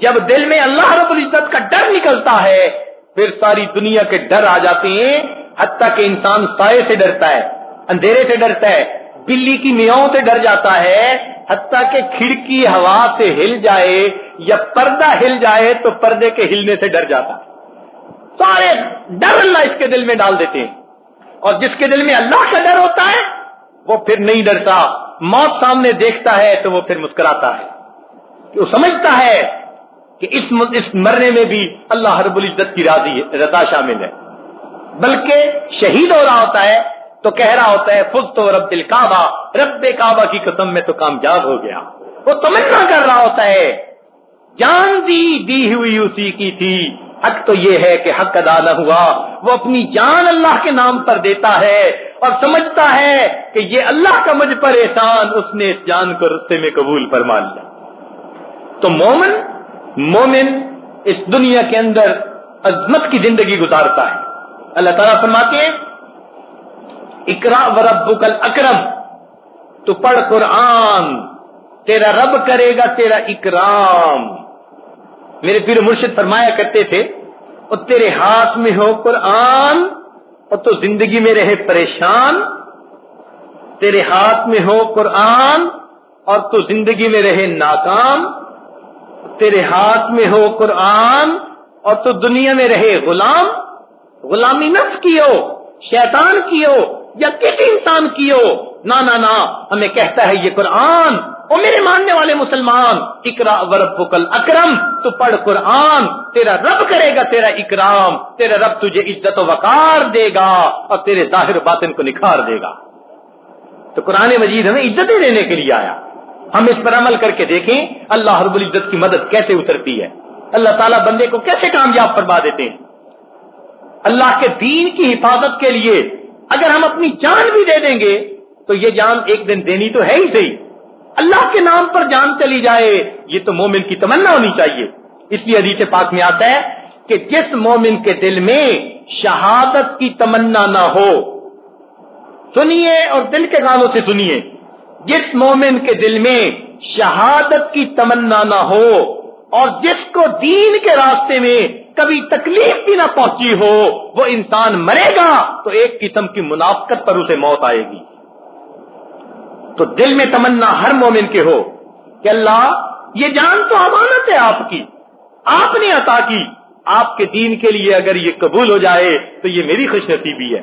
جب دل میں اللہ رب العزت کا ڈر نکلتا ہے، پھر ساری دنیا کے ڈر آ جاتے ہیں۔ حتیٰ کہ انسان سائے سے ڈرتا ہے۔ اندھیرے سے ڈرتا ہے، بلی کی میاؤں سے ڈر جاتا ہے، حتیٰ کہ کھڑکی ہوا سے ہل جائے یا پردہ ہل جائے تو پردے کے ہلنے سے ڈر جاتا۔ سارے ڈر اللہ اس کے دل میں ڈال دیتے ہیں۔ اور جس کے دل میں اللہ کا ڈر ہوتا ہے، وہ پھر نہیں ڈرتا۔ موت سامنے دیکھتا ہے تو وہ پھر مسکراتا ہے۔ وہ سمجھتا ہے کہ اس مرنے میں بھی اللہ رب العزت کی راضی، رضا شامل ہے۔ بلکہ شہید ہو رہا ہوتا ہے تو کہہ رہا ہوتا ہے فل تو رب دل کعبہ، رب کعبہ کی قسم میں تو کامیاب ہو گیا۔ وہ تمنا کر رہا ہوتا ہے۔ جان دی دی ہوئی اسی کی تھی۔ حق تو یہ ہے کہ حق ادا نہ ہوا۔ وہ اپنی جان اللہ کے نام پر دیتا ہے اور سمجھتا ہے کہ یہ اللہ کا مجھ پر احسان، اس نے اس جان کو رستے میں قبول فرما لیا۔ تو مومن مومن اس دنیا کے اندر عظمت کی زندگی گزارتا ہے۔ اللہ تعالیٰ فرماتے ہیں اکرا و رب کل اکرم تو پڑھ قرآن، تیرا رب کرے گا تیرا اکرام۔ میرے پیر مرشد فرمایا کرتے تھے، اور تیرے ہاتھ میں ہو قرآن، اور تو زندگی میں رہے پریشان۔ تیرے ہاتھ میں ہو قرآن، اور تو زندگی میں رہے ناکام۔ تیرے ہاتھ میں ہو قرآن، اور تو دنیا میں رہے غلام۔ غلامی نفس کی ہو، شیطان کی ہو یا کسی انسان کی ہو نہ نہ ہمیں کہتا ہے یہ قرآن۔ او میرے ماننے والے مسلمان اکرا ورب کل اکرم تو پڑھ قرآن، تیرا رب کرے گا تیرا اکرام، تیرا رب تجھے عزت و وقار دے گا، اور تیرے ظاہر باطن کو نکھار دے گا۔ تو قرآن مجید ہمیں عزتیں دینے کے لیے آیا۔ ہم اس پر عمل کر کے دیکھیں، اللہ رب العزت کی مدد کیسے اترتی ہے۔ اللہ تعالیٰ بندے کو کیسے کامیاب فرما دیتے ہیں۔ اللہ کے دین کی حفاظت کے لیے اگر ہم اپنی جان بھی دے دیں گے، تو یہ جان ایک دن دینی تو ہے ہی صحیح۔ اللہ کے نام پر جان چلی جائے، یہ تو مومن کی تمنا ہونی چاہیے۔ اس لیے حدیث پاک میں آتا ہے کہ جس مومن کے دل میں شہادت کی تمنا نہ ہو، سنیے اور دل کے گانوں سے سنیے۔ جس مومن کے دل میں شہادت کی تمنا نہ ہو اور جس کو دین کے راستے میں کبھی تکلیف بھی نہ پہنچی ہو، وہ انسان مرے گا تو ایک قسم کی منافقت پر اسے موت آئے گی۔ تو دل میں تمنا ہر مومن کے ہو کہ اللہ، یہ جان تو امانت ہے آپ کی، آپ نے عطا کی، آپ کے دین کے لیے اگر یہ قبول ہو جائے تو یہ میری خوش نصیبی ہے۔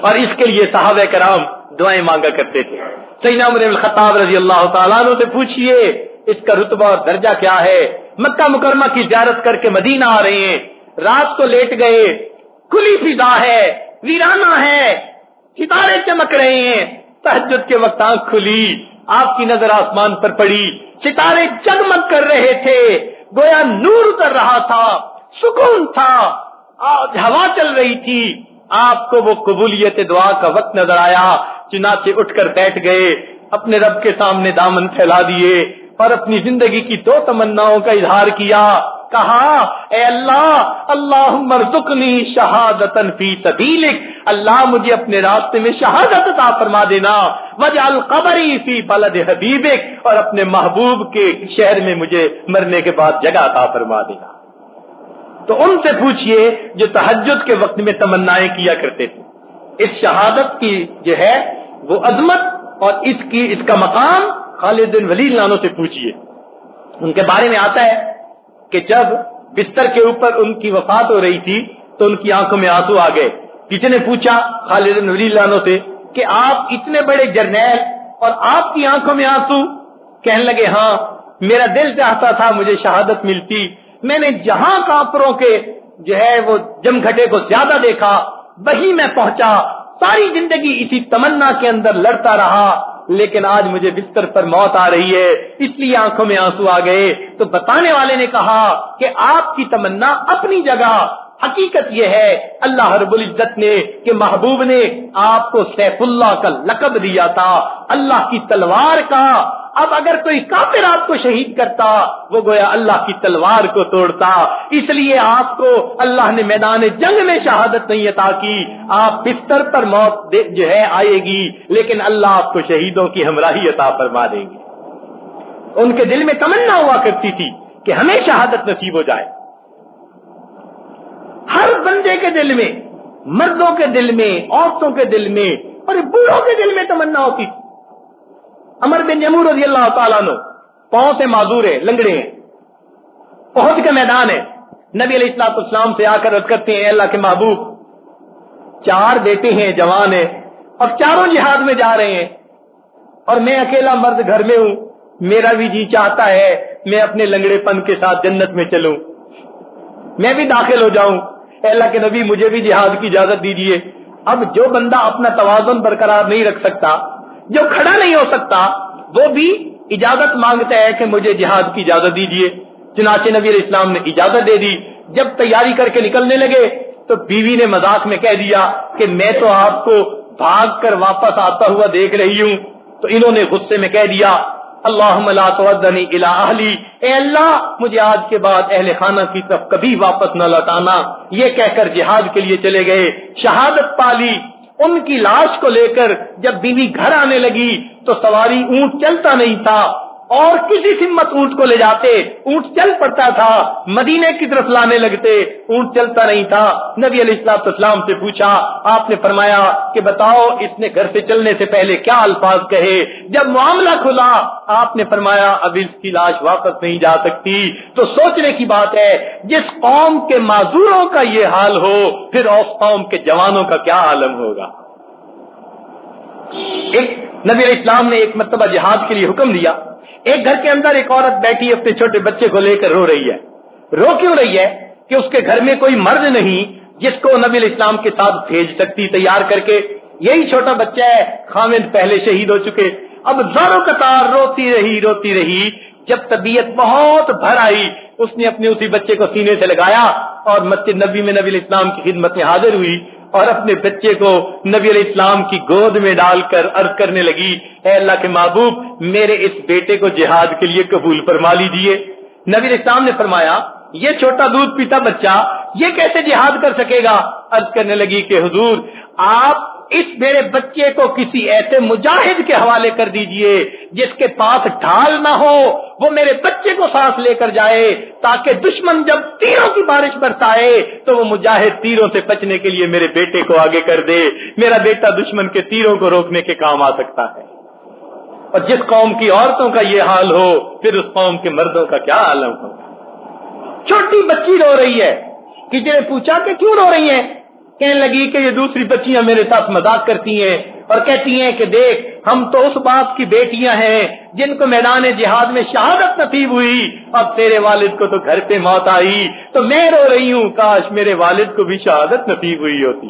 اور اس کے لیے صحابہ کرام دعائیں مانگا کرتے تھے۔ سینا الخطاب رضی اللہ تعالیٰ عنہ سے پوچھئے، اس کا رتبہ اور درجہ کیا ہے؟ مکہ مکرمہ کی زیارت کر کے مدینہ آ رہے ہیں۔ رات کو لیٹ گئے۔ کھلی فضا ہے، ویرانہ ہے۔ ستارے چمک رہے ہیں۔ تحجد کے وقت آنکھ کھلی، آپ کی نظر آسمان پر پڑی۔ ستارے جگمگ کر رہے تھے۔ گویا نور اتر رہا تھا، سکون تھا۔ آج ہوا چل رہی تھی۔ آپ کو وہ قبولیت دعا کا وقت نظر آیا۔ چنانچہ اٹھ کر بیٹھ گئے، اپنے رب کے سامنے دامن پھیلا دیے۔ اور اپنی زندگی کی دو تمناؤں کا اظہار کیا۔ کہا، اے اللہ اللہ مرزقنی شہادت فی سبیلک۔ اللہ مجھے اپنے راستے میں شہادت عطا فرما دینا۔ وجعل قبری فی بلد حبیبک۔ اور اپنے محبوب کے شہر میں مجھے مرنے کے بعد جگہ عطا فرما دینا۔ تو ان سے پوچھئے جو تحجد کے وقت میں تمنائیں کیا کرتے تھے۔ اس شہادت کی جو ہے، وہ عظمت اور اس کی، اس کا مقام خالد بن ولی لانوں سے پوچھئے۔ ان کے بارے میں آتا ہے کہ جب بستر کے اوپر ان کی وفات ہو رہی تھی تو ان کی آنکھوں میں آنسو آ گئے۔ کسی نے پوچھا، خالد نوری لانو سے، کہ آپ اتنے بڑے جرنیل اور آپ کی آنکھوں میں آنسو؟ کہنے لگے ہاں میرا دل چاہتا تھا، مجھے شہادت ملتی۔ میں نے جہاں کافروں کے جو ہے وہ جم گھٹے کو زیادہ دیکھا وہی میں پہنچا۔ ساری زندگی اسی تمنا کے اندر لڑتا رہا۔ لیکن آج مجھے بستر پر موت آ رہی ہے، اس لیے آنکھوں میں آنسو آ گئے۔ تو بتانے والے نے کہا کہ آپ کی تمنا اپنی جگہ، حقیقت یہ ہے، اللہ رب العزت نے کہ محبوب نے آپ کو سیف اللہ کا لقب دیا تھا۔ اللہ کی تلوار کا اب اگر کوئی کافر آپ کو شہید کرتا، وہ گویا اللہ کی تلوار کو توڑتا۔ اس لیے آپ کو اللہ نے میدان جنگ میں شہادت نہیں عطا کی۔ آپ بستر پر موت جو ہے، آئے گی، لیکن اللہ آپ کو شہیدوں کی ہمراہی عطا فرما دیں گے۔ ان کے دل میں تمنا ہوا کرتی تھی کہ ہمیں شہادت نصیب ہو جائے۔ ہر بندے کے دل میں، مردوں کے دل میں، عورتوں کے دل میں اور بوڑھوں کے دل میں تمنا ہوتی تھی۔ امر بن جمور رضی اللہ تعالیٰ نو پاؤں سے معذور ہے لنگڑے ہیں۔ بہت کا میدان ہے نبی علیہ السلاط اسلام سے آ کر رد کرتے ہیں اللہ کے محبوب، چار بیٹے ہیں، جوان ہیں۔ اور چاروں جہاد میں جا رہے ہیں۔ اور میں اکیلا مرد گھر میں ہوں۔ میرا بھی جی چاہتا ہے، میں اپنے لنگڑے پن کے ساتھ جنت میں چلوں۔ میں بھی داخل ہو جاؤں۔ اے اللہ کے نبی، مجھے بھی جہاد کی اجازت دیجیے اب جو بندہ اپنا توازن برقرار نہیں رکھ سکتا جو کھڑا نہیں ہو سکتا، وہ بھی اجازت مانگتا ہے کہ مجھے جہاد کی اجازت دیجیے چنانچہ نبی علیہ السلام نے اجازت دے دی۔ جب تیاری کر کے نکلنے لگے، تو بیوی نے مذاق میں کہہ دیا کہ میں تو آپ کو بھاگ کر واپس آتا ہوا دیکھ رہی ہوں۔ تو انہوں نے غصے میں کہہ دیا اللہ اے اللہ، مجھے آج کے بعد اہل خانہ کی طرف کبھی واپس نہ لوٹانا۔ یہ کہہ کر جہاد کے لیے چلے گئے، شہادت پالی ان کی لاش کو لے کر جب بیوی گھر آنے لگی تو سواری اونٹ چلتا نہیں تھا اور کسی سمت اونٹ کو لے جاتے، اونٹ چل پڑتا تھا، مدینے کی طرف لانے لگتے، اونٹ چلتا نہیں تھا۔ نبی علیہ السلام اسلام سے پوچھا، آپ نے فرمایا کہ بتاؤ، اس نے گھر سے چلنے سے پہلے کیا الفاظ کہے؟ جب معاملہ کھلا، آپ نے فرمایا، اب اس کی لاش واپس نہیں جا سکتی۔ تو سوچنے کی بات ہے، جس قوم کے معذوروں کا یہ حال ہو، پھر اس قوم کے جوانوں کا کیا عالم ہوگا؟ ایک نبی علیہ السلام نے ایک مرتبہ جہاد کے لیے حکم دیا۔ ایک گھر کے اندر ایک عورت بیٹھی اپنے چھوٹے بچے کو لے کر رو رہی ہے۔ رو کیوں رہی ہے؟ کہ اس کے گھر میں کوئی مرد نہیں جس کو نبی الاسلام کے ساتھ بھیج سکتی، تیار کر کے۔ یہی چھوٹا بچہ ہے خامد پہلے شہید ہو چکے۔ اب زاروں قطار روتی رہی روتی رہی۔ جب طبیعت بہت بھر آئی، اس نے اپنے اسی بچے کو سینے سے لگایا اور مسجد نبی میں نبی الاسلام کی خدمت میں حاضر ہوئی۔ اور اپنے بچے کو نبی علیہ السلام کی گود میں ڈال کر عرض کرنے لگی، اے اللہ کے محبوب، میرے اس بیٹے کو جہاد کے لیے قبول فرما لیجیے نبی علیہ السلام نے فرمایا، یہ چھوٹا دودھ پیتا بچہ یہ کیسے جہاد کر سکے گا؟ عرض کرنے لگی کہ حضور، آپ اس میرے بچے کو کسی ایسے مجاہد کے حوالے کر دیجیے جس کے پاس ڈھال نہ ہو، وہ میرے بچے کو سانس لے کر جائے تاکہ دشمن جب تیروں کی بارش برسائے تو وہ مجاہد تیروں سے بچنے کے لیے میرے بیٹے کو آگے کر دے۔ میرا بیٹا دشمن کے تیروں کو روکنے کے کام آ سکتا ہے۔ اور جس قوم کی عورتوں کا یہ حال ہو، پھر اس قوم کے مردوں کا کیا عالم ہو چھوٹی بچی رو رہی ہے۔ کسی نے پوچھا کہ کیوں رو رہی ہیں؟ کہنے لگی کہ یہ دوسری بچیاں میرے ساتھ مذاق کرتی ہیں اور کہتی ہیں کہ دیکھ، ہم تو اس باپ کی بیٹیاں ہیں، جن کو میدان جہاد میں شہادت نصیب ہوئی، اب تیرے والد کو تو گھر پہ موت آئی۔ تو میں رو رہی ہوں، کاش میرے والد کو بھی شہادت نصیب ہوئی ہوتی۔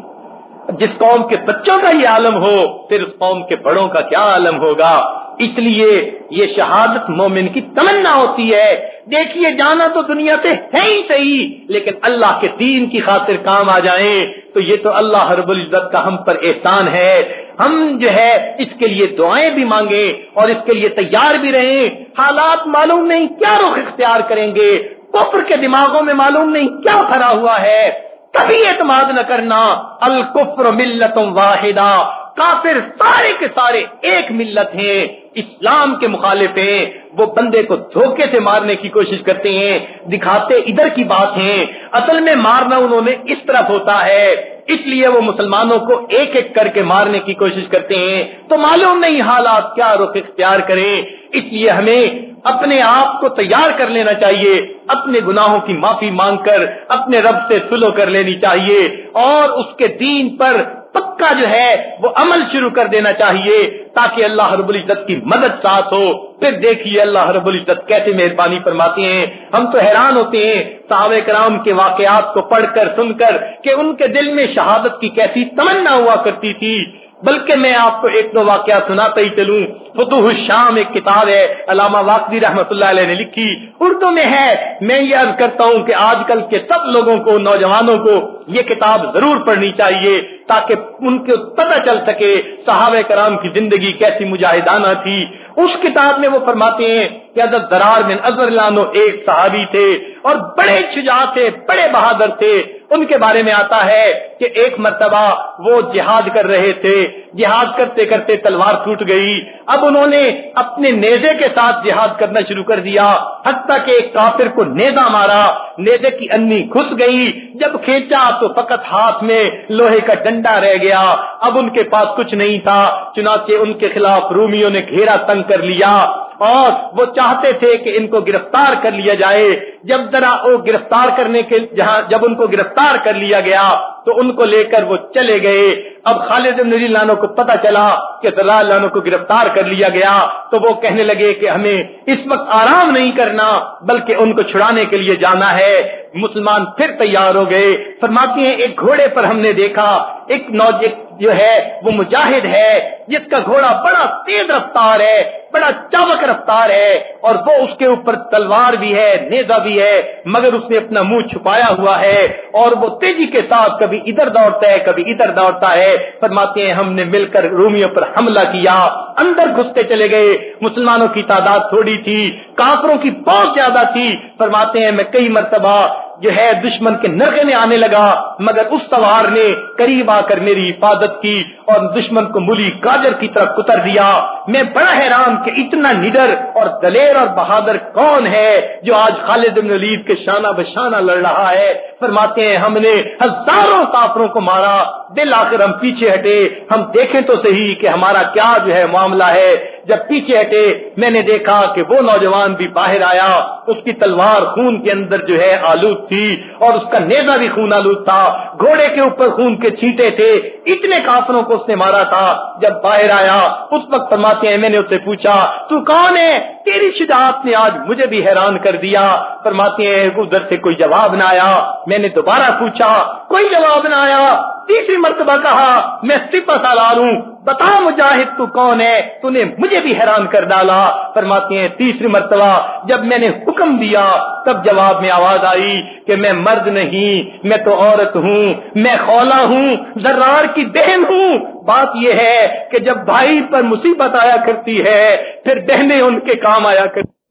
جس قوم کے بچوں کا یہ عالم ہو، پھر اس قوم کے بڑوں کا کیا عالم ہوگا؟ اس لیے یہ شہادت مومن کی تمنا ہوتی ہے۔ دیکھیے، جانا تو دنیا سے ہے ہی صحیح، لیکن اللہ کے دین کی خاطر کام آ جائیں۔ تو یہ تو اللہ رب العزت کا ہم پر احسان ہے۔ ہم جو ہے، اس کے لیے دعائیں بھی مانگے اور اس کے لیے تیار بھی رہیں۔ حالات معلوم نہیں کیا رخ اختیار کریں گے۔ کفر کے دماغوں میں معلوم نہیں کیا بھرا ہوا ہے۔ کبھی اعتماد نہ کرنا۔ الکفر ملتم واحدہ۔ کافر سارے کے سارے ایک ملت ہیں۔ اسلام کے مخالف ہیں، وہ بندے کو دھوکے سے مارنے کی کوشش کرتے ہیں، دکھاتے ادھر کی بات ہیں۔ اصل میں مارنا انہوں نے اس طرف ہوتا ہے، اس لیے وہ مسلمانوں کو ایک ایک کر کے مارنے کی کوشش کرتے ہیں۔ تو معلوم نہیں حالات کیا رخ اختیار کریں، اس لیے ہمیں اپنے آپ کو تیار کر لینا چاہیے، اپنے گناہوں کی معافی مانگ کر، اپنے رب سے سلو کر لینی چاہیے، اور اس کے دین پر پکا جو ہے وہ عمل شروع کر دینا چاہیے تاکہ اللہ رب العزت کی مدد ساتھ ہو۔ پھر دیکھیے اللہ رب العزت کیسے مہربانی فرماتے ہیں۔ ہم تو حیران ہوتے ہیں صحابہ کرام کے واقعات کو پڑھ کر سن کر کہ ان کے دل میں شہادت کی کیسی تمنا ہوا کرتی تھی۔ بلکہ میں آپ کو ایک دو واقعہ سناتا ہی چلوں۔ فتوح الشام ایک کتاب ہے، علامہ واقعی رحمت اللہ علیہ نے لکھی۔ اردو میں ہے۔ میں یہ عرض کرتا ہوں کہ آج کل کے سب لوگوں کو، نوجوانوں کو یہ کتاب ضرور پڑھنی چاہیے تاکہ ان کو پتہ چل سکے صحابہ کرام کی زندگی کیسی مجاہدانہ تھی۔ اس کتاب میں وہ فرماتے ہیں کہ حضرت درار بن اظہر لانو ایک صحابی تھے اور بڑے شجاع تھے، بڑے بہادر تھے۔ ان کے بارے میں آتا ہے کہ ایک مرتبہ وہ جہاد کر رہے تھے۔ جہاد کرتے کرتے تلوار ٹوٹ گئی۔ اب انہوں نے اپنے نیزے کے ساتھ جہاد کرنا شروع کر دیا۔ حتیٰ کہ ایک کافر کو نیزا مارا۔ نیزے کی انی گھس گئی۔ جب کھینچا تو فقط ہاتھ میں لوہے کا ڈنڈا رہ گیا۔ اب ان کے پاس کچھ نہیں تھا۔ چنانچہ ان کے خلاف رومیوں نے گھیرا تنگ کر لیا۔ اور وہ چاہتے تھے کہ ان کو گرفتار کر لیا جائے۔ جب ذرا وہ گرفتار کرنے کے جہاں جب ان کو گرفتار کر لیا گیا تو ان کو لے کر وہ چلے گئے۔ اب خالد نری لانو کو پتا چلا کہ لانو کو گرفتار کر لیا گیا تو وہ کہنے لگے کہ ہمیں اس وقت آرام نہیں کرنا بلکہ ان کو چھڑانے کے لیے جانا ہے۔ مسلمان پھر تیار ہو گئے۔ فرماتی ہیں، ایک گھوڑے پر ہم نے دیکھا، ایک نوج جو ہے وہ مجاہد ہے، جس کا گھوڑا بڑا تیز رفتار ہے، بڑا چابک رفتار ہے، اور وہ اس کے اوپر تلوار بھی ہے نیزا بھی ہے، مگر اس نے اپنا منہ چھپایا ہوا ہے، اور وہ تیزی کے ساتھ کبھی ادھر دوڑتا ہے، کبھی ادھر دوڑتا ہے۔ فرماتے ہیں، ہم نے مل کر رومیوں پر حملہ کیا، اندر گھستے چلے گئے۔ مسلمانوں کی تعداد تھوڑی تھی، کافروں کی بہت زیادہ تھی۔ فرماتے ہیں، میں کئی مرتبہ جو ہے دشمن کے نرغے میں آنے لگا، مگر اس سوار نے قریب آ کر میری حفاظت کی اور دشمن کو ملی گاجر کی طرف کتر دیا۔ میں بڑا حیران کہ اتنا نڈر اور دلیر اور بہادر کون ہے جو آج خالد بن ولید کے شانہ بشانہ لڑ رہا ہے۔ فرماتے ہیں، ہم نے ہزاروں کافروں کو مارا، دل آخر ہم پیچھے ہٹے۔ ہم دیکھیں تو صحیح کہ ہمارا کیا جو ہے معاملہ ہے۔ جب پیچھے ہٹے، میں نے دیکھا کہ وہ نوجوان بھی باہر آیا۔ اس کی تلوار خون کے اندر جو ہے آلود تھی اور اس کا نیزا بھی خون آلود تھا۔ گھوڑے کے اوپر خون کے چیٹے تھے۔ اتنے کافروں کو اس نے مارا تھا، جب باہر آیا، اس وقت فرماتے ہیں، میں نے اس سے پوچھا، تو کون ہے؟ تیری شجاعت نے آج مجھے بھی حیران کر دیا۔ فرماتے ہیں، ادھر سے کوئی جواب نہ آیا۔ میں نے دوبارہ پوچھا، کوئی جواب نہ آیا۔ تیسری مرتبہ کہا، میں سپا سالار ہوں۔ بتا مجاہد تو کون ہے؟ تو نے مجھے بھی حیران کر ڈالا۔ فرماتے ہیں، تیسری مرتبہ جب میں نے حکم دیا، تب جواب میں آواز آئی کہ میں مرد نہیں، میں تو عورت ہوں، میں خولا ہوں، ذرار کی بہن ہوں۔ بات یہ ہے کہ جب بھائی پر مصیبت آیا کرتی ہے، پھر بہنیں ان کے کام آیا کرتی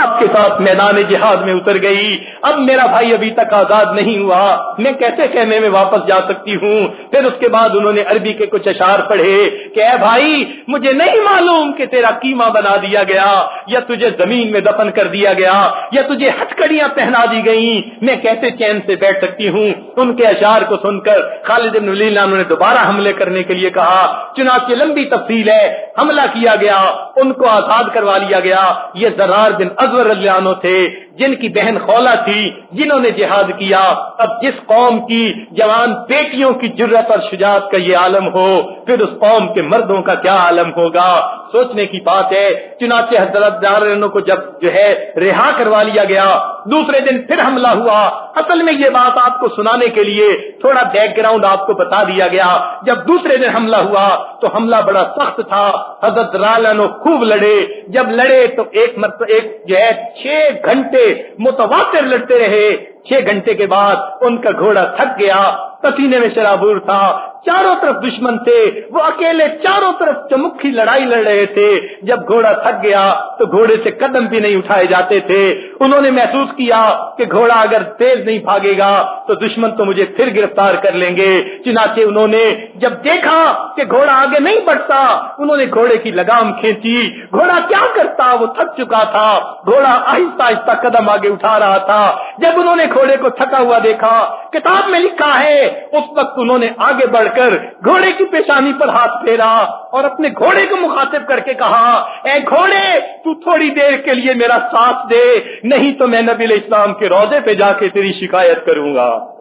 آپ کے ساتھ میدان جہاد میں اتر گئی۔ اب میرا بھائی ابھی تک آزاد نہیں ہوا۔ میں کیسے کہنے میں واپس جا سکتی ہوں؟ پھر اس کے بعد انہوں نے عربی کے کچھ اشار پڑھے کہ اے بھائی، مجھے نہیں معلوم کہ تیرا قیمہ بنا دیا گیا، یا تجھے زمین میں دفن کر دیا گیا، یا تجھے ہتکڑیاں پہنا دی گئی میں کیسے چین سے بیٹھ سکتی ہوں؟ ان کے اشار کو سن کر خالد بن انہوں نے دوبارہ حملے کرنے کے لیے کہا۔ چنانچہ لمبی تفصیل ہے، حملہ کیا گیا، ان کو آزاد کروا لیا گیا۔ یہ زرار بن ازور اللہ تھے، جن کی بہن خولا تھی، جنہوں نے جہاد کیا۔ اب جس قوم کی جوان بیٹیوں کی جرت اور شجاعت کا یہ عالم ہو، پھر اس قوم کے مردوں کا کیا عالم ہوگا؟ سوچنے کی بات ہے۔ چنانچہ حضرت کو جب جو ہے رہا کروا لیا گیا، دوسرے دن پھر حملہ ہوا۔ اصل میں یہ بات آپ کو سنانے کے لیے تھوڑا بیک گراؤنڈ آپ کو بتا دیا گیا۔ جب دوسرے دن حملہ ہوا تو حملہ بڑا سخت تھا۔ حضرت رالانو خوب لڑے۔ جب لڑے تو ایک مرتبہ ایک جو ہے چھ گھنٹے متواتر لڑتے رہے۔ چھ گھنٹے کے بعد ان کا گھوڑا تھک گیا۔ پسینے میں شرابور تھا۔ چاروں طرف دشمن تھے۔ وہ اکیلے چاروں طرف چمکھی لڑائی لڑ رہے تھے۔ جب گھوڑا تھک گیا تو گھوڑے سے قدم بھی نہیں اٹھائے جاتے تھے۔ انہوں نے محسوس کیا کہ گھوڑا اگر تیز نہیں بھاگے گا تو دشمن تو مجھے پھر گرفتار کر لیں گے۔ چنانچہ انہوں نے جب دیکھا کہ گھوڑا آگے نہیں بڑھتا، انہوں نے گھوڑے کی لگام کھینچی۔ گھوڑا کیا کرتا؟ وہ تھک چکا تھا۔ گھوڑا آہستہ آہستہ قدم آگے اٹھا رہا تھا۔ جب انہوں نے گھوڑے کو تھکا ہوا دیکھا، کتاب میں لکھا ہے، اس وقت انہوں نے آگے بڑھ کر گھوڑے کی پیشانی پر ہاتھ پھیرا اور اپنے گھوڑے کو مخاطب کر کے کہا، اے گھوڑے، تو تھوڑی دیر کے لیے میرا ساتھ دے۔ نہیں تو میں نبی اسلام کے روزے پہ جا کے تیری شکایت کروں گا۔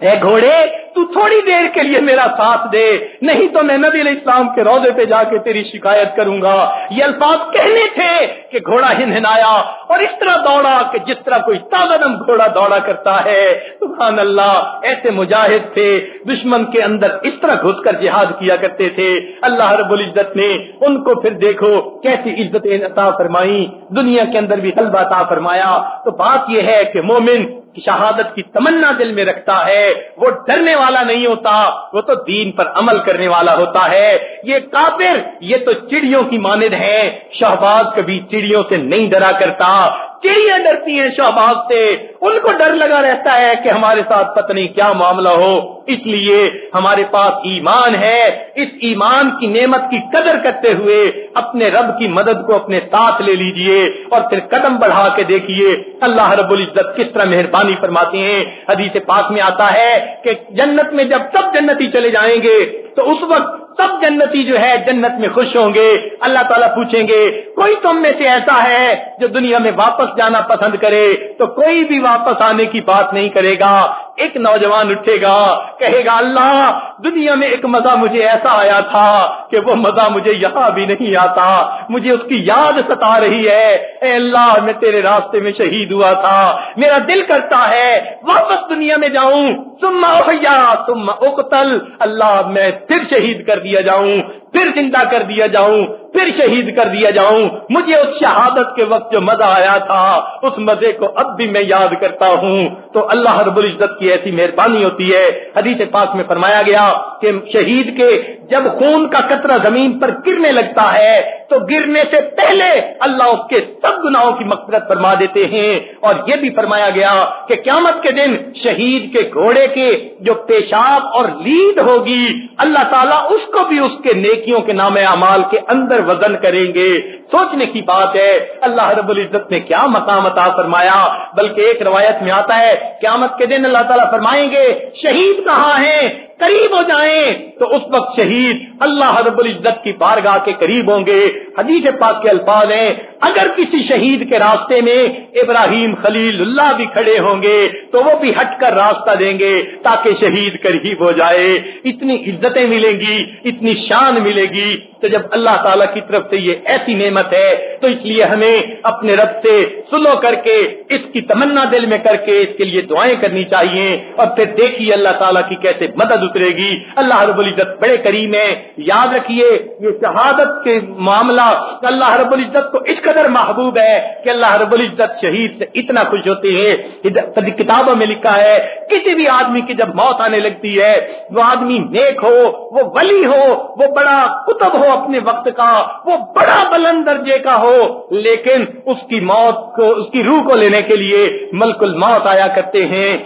اے گھوڑے، تو تھوڑی دیر کے لیے میرا ساتھ دے، نہیں تو میں نبی علیہ السلام کے روزے پہ جا کے تیری شکایت کروں گا۔ یہ الفاظ کہنے تھے کہ گھوڑا ہنہنایا اور اس طرح دوڑا کہ جس طرح کوئی دم گھوڑا دوڑا کرتا ہے۔ سبحان اللہ، ایسے مجاہد تھے، دشمن کے اندر اس طرح گھس کر جہاد کیا کرتے تھے۔ اللہ رب العزت نے ان کو پھر دیکھو کیسی عزت عطا فرمائی دنیا کے اندر بھی حلبہ عطا فرمایا۔ تو بات یہ ہے کہ مومن شہادت کی تمنا دل میں رکھتا ہے، وہ ڈرنے والا نہیں ہوتا، وہ تو دین پر عمل کرنے والا ہوتا ہے۔ یہ کافر، یہ تو چڑیوں کی مانند ہے شہباز کبھی چڑیوں سے نہیں ڈرا کرتا۔ چڑیاں ڈرتی ہیں شہباز سے۔ ان کو ڈر لگا رہتا ہے کہ ہمارے ساتھ پتنی کیا معاملہ ہو۔ اس لیے ہمارے پاس ایمان ہے۔ اس ایمان کی نعمت کی قدر کرتے ہوئے اپنے رب کی مدد کو اپنے ساتھ لے لیجیے اور پھر قدم بڑھا کے دیکھیے اللہ رب العزت کس طرح مہربانی فرماتے ہیں۔ حدیث پاک میں آتا ہے کہ جنت میں جب سب جنتی چلے جائیں گے تو اس وقت سب جنتی جو ہے جنت میں خوش ہوں گے، اللہ تعالیٰ پوچھیں گے، کوئی تم میں سے ایسا ہے جو دنیا میں واپس جانا پسند کرے؟ تو کوئی بھی واپس آنے کی بات نہیں کرے گا۔ ایک نوجوان اٹھے گا، کہے گا، اللہ، دنیا میں ایک مزہ مجھے ایسا آیا تھا کہ وہ مزہ مجھے یہاں بھی نہیں آتا۔ مجھے اس کی یاد ستا رہی ہے۔ اے اللہ، میں تیرے راستے میں شہید ہوا تھا۔ میرا دل کرتا ہے، واپس دنیا میں جاؤں۔ سما تم اقتل۔ اللہ، میں پھر شہید کر دیا۔ جاؤں، پھر زندہ کر دیا جاؤں، پھر شہید کر دیا جاؤں۔ مجھے اس شہادت کے وقت جو مزہ آیا تھا، اس مزے کو اب بھی میں یاد کرتا ہوں۔ تو اللہ رب العزت کی ایسی مہربانی ہوتی ہے۔ حدیث پاک میں فرمایا گیا کہ شہید کے جب خون کا قطرہ زمین پر گرنے لگتا ہے، تو گرنے سے پہلے اللہ اس کے سب گناہوں کی مقصد فرما دیتے ہیں۔ اور یہ بھی فرمایا گیا کہ قیامت کے دن شہید کے گھوڑے کے جو پیشاب اور لید ہوگی، اللہ تعالیٰ اس کو بھی اس کے نیکیوں کے نام اعمال کے اندر وزن کریں گے۔ سوچنے کی بات ہے۔ اللہ رب العزت نے کیا مقام عطا فرمایا؟ بلکہ ایک روایت میں آتا ہے، قیامت کے دن اللہ تعالیٰ فرمائیں گے، شہید کہاں ہیں؟ قریب ہو جائیں۔ تو اس وقت شہید اللہ رب العزت کی بارگاہ کے قریب ہوں گے۔ حدیث پاک کے الفاظ ہیں اگر کسی شہید کے راستے میں ابراہیم خلیل اللہ بھی کھڑے ہوں گے تو وہ بھی ہٹ کر راستہ دیں گے تاکہ شہید قریب ہو جائے۔ اتنی عزتیں ملیں گی، اتنی شان ملے گی تو جب اللہ تعالیٰ کی طرف سے یہ ایسی نعمت ہے تو اس لیے ہمیں اپنے رب سے سلو کر کے، اس کی تمنا دل میں کر کے اس کے لیے دعائیں کرنی چاہیے۔ اور پھر دیکھیے اللہ تعالیٰ کی کیسے مدد اترے گی۔ اللہ رب العزت بڑے کریم ہے یاد رکھیے، یہ شہادت کے معاملہ اللہ رب العزت کو اس قدر محبوب ہے کہ اللہ رب العزت شہید سے اتنا خوش ہوتے ہیں کتابوں میں لکھا ہے، کسی بھی آدمی کی جب موت آنے لگتی ہے، وہ آدمی نیک ہو، وہ ولی ہو، وہ بڑا کتب ہو اپنے وقت کا، وہ بڑا بلند درجے کا ہو، لیکن اس کی موت کو، اس کی روح کو لینے کے لیے ملک الموت آیا کرتے ہیں۔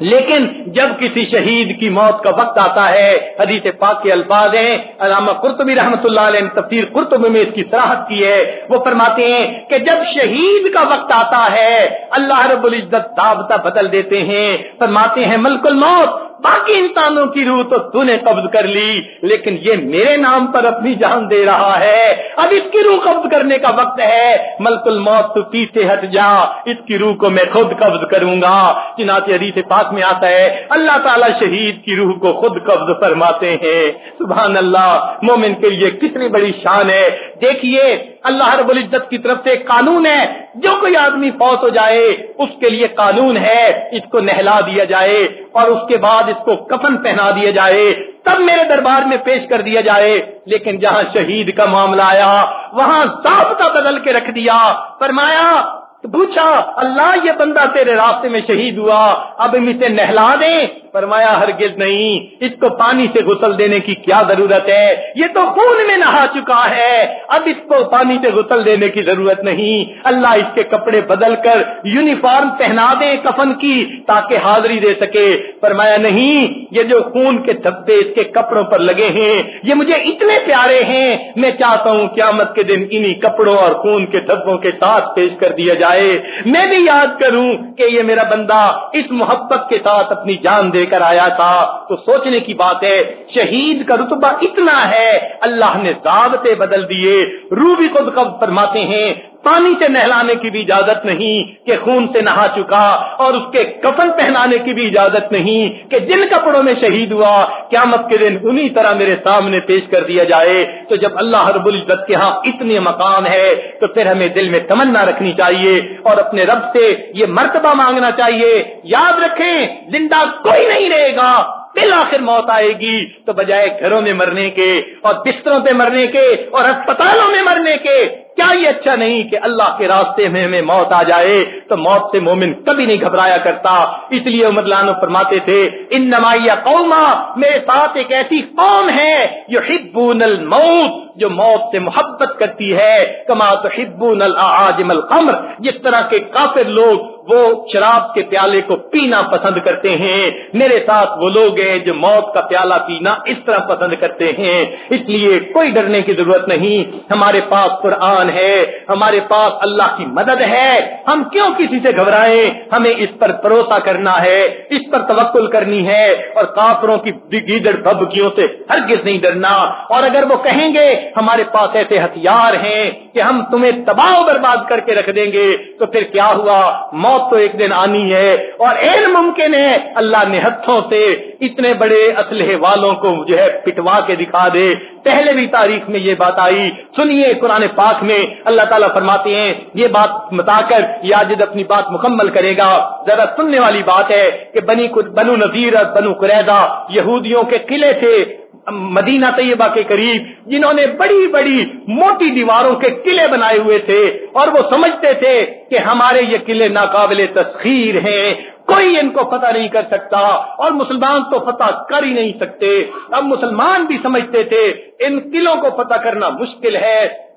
لیکن جب کسی شہید کی موت کا وقت آتا ہے، حدیث پاک کے الفاظ ہیں، علامہ قرطبی رحمۃ اللہ علیہ نے تفسیر قرطبی میں اس کی سراہد کی ہے۔ وہ فرماتے ہیں کہ جب شہید کا وقت آتا ہے، اللہ رب العزت تابتا بدل دیتے ہیں۔ فرماتے ہیں ملک الموت باقی انسانوں کی روح تو تو نے قبض کر لی، لیکن یہ میرے نام پر اپنی جان دے رہا ہے۔ اب اس کی روح قبض کرنے کا وقت ہے۔ ملک الموت تو پیچھے ہٹ جا، اس کی روح کو میں خود قبض کروں گا۔ چنانچہ حدیث پاک میں آتا ہے، اللہ تعالیٰ شہید کی روح کو خود قبض فرماتے ہیں۔ سبحان اللہ، مومن کے لیے کتنی بڑی شان ہے۔ دیکھیے اللہ رب العزت کی طرف سے قانون ہے۔ جو کوئی آدمی فوت ہو جائے، اس کے لیے قانون ہے۔ اس کو نہلا دیا جائے اور اس کے بعد اس کو کفن پہنا دیا جائے۔ تب میرے دربار میں پیش کر دیا جائے۔ لیکن جہاں شہید کا معاملہ آیا، وہاں ضابطہ بدل کے رکھ دیا۔ فرمایا پوچھا، اللہ یہ بندہ تیرے راستے میں شہید ہوا، اب ہم اسے نہلا دیں۔ فرمایا ہرگز نہیں، اس کو پانی سے غسل دینے کی کیا ضرورت ہے؟ یہ تو خون میں نہا چکا ہے۔ اب اس کو پانی سے غسل دینے کی ضرورت نہیں۔ اللہ اس کے کپڑے بدل کر یونیفارم پہنا دے کفن کی تاکہ حاضری دے سکے۔ فرمایا نہیں، یہ جو خون کے دھبے اس کے کپڑوں پر لگے ہیں، یہ مجھے اتنے پیارے ہیں۔ میں چاہتا ہوں قیامت کے دن انہی کپڑوں اور خون کے دھبوں کے ساتھ پیش کر دیا جائے۔ میں بھی یاد کروں کہ یہ میرا بندہ اس محبت کے ساتھ اپنی جان دے دے کر آیا تھا تو سوچنے کی بات ہے، شہید کا رتبہ اتنا ہے، اللہ نے ضابطے بدل دیے روبی خود فرماتے ہیں پانی سے نہلانے کی بھی اجازت نہیں کہ خون سے نہا چکا اور اس کے کفن پہنانے کی بھی اجازت نہیں کہ جن کپڑوں میں شہید ہوا، قیامت کے دن انہی طرح میرے سامنے پیش کر دیا جائے۔ تو جب اللہ رب العزت کے ہاں اتنے مقام ہے، تو پھر ہمیں دل میں تمنا رکھنی چاہیے اور اپنے رب سے یہ مرتبہ مانگنا چاہیے۔ یاد رکھیں، زندہ کوئی نہیں رہے گا۔ آخر موت آئے گی۔ تو بجائے گھروں میں مرنے کے اور بستروں پہ مرنے کے اور اسپتالوں میں مرنے کے کیا یہ اچھا نہیں کہ اللہ کے راستے میں ہمیں موت آ جائے؟ تو موت سے مومن کبھی نہیں گھبرایا کرتا۔ اس لیے عمر لانو فرماتے تھے ان نمایا قوما، میرے ساتھ ایک ایسی قوم ہے جو ہبون الموت، جو موت سے محبت کرتی ہے۔ کما تو ہبون العاجم القمر، جس طرح کے کافر لوگ وہ شراب کے پیالے کو پینا پسند کرتے ہیں۔ میرے ساتھ وہ لوگ ہیں جو موت کا پیالہ پینا اس طرح پسند کرتے ہیں۔ اس لیے کوئی ڈرنے کی ضرورت نہیں۔ ہمارے پاس قرآن ہے۔ ہمارے پاس اللہ کی مدد ہے۔ ہم کیوں کسی سے گھبرائیں؟ ہمیں اس پر بھروسہ کرنا ہے۔ اس پر توکل کرنی ہے۔ اور کافروں کی گیدڑ بھبکیوں سے ہرگز نہیں ڈرنا۔ اور اگر وہ کہیں گے، ہمارے پاس ایسے ہتھیار ہیں کہ ہم تمہیں تباہ برباد کر کے رکھ دیں گے، تو پھر کیا ہوا؟ موت تو ایک دن آنی ہے اور این ممکن ہے اللہ نے ہتھوں سے اتنے بڑے اسلحے والوں کو جو ہے پٹوا کے دکھا دے۔ پہلے بھی تاریخ میں یہ بات آئی۔ سنیے قرآن پاک میں اللہ تعالیٰ فرماتے ہیں، یہ بات بتا کر یاجد اپنی بات مکمل کرے گا۔ ذرا سننے والی بات ہے کہ بنی بنو نذیر بنو قریدا یہودیوں کے قلعے تھے۔ مدینہ طیبہ کے قریب، جنہوں نے بڑی بڑی موٹی دیواروں کے قلعے بنائے ہوئے تھے، اور وہ سمجھتے تھے کہ ہمارے یہ قلعے ناقابل تسخیر ہیں، کوئی ان کو فتح نہیں کر سکتا، اور مسلمان تو فتح کر ہی نہیں سکتے۔ اب مسلمان بھی سمجھتے تھے، ان قلعوں کو فتح کرنا مشکل ہے۔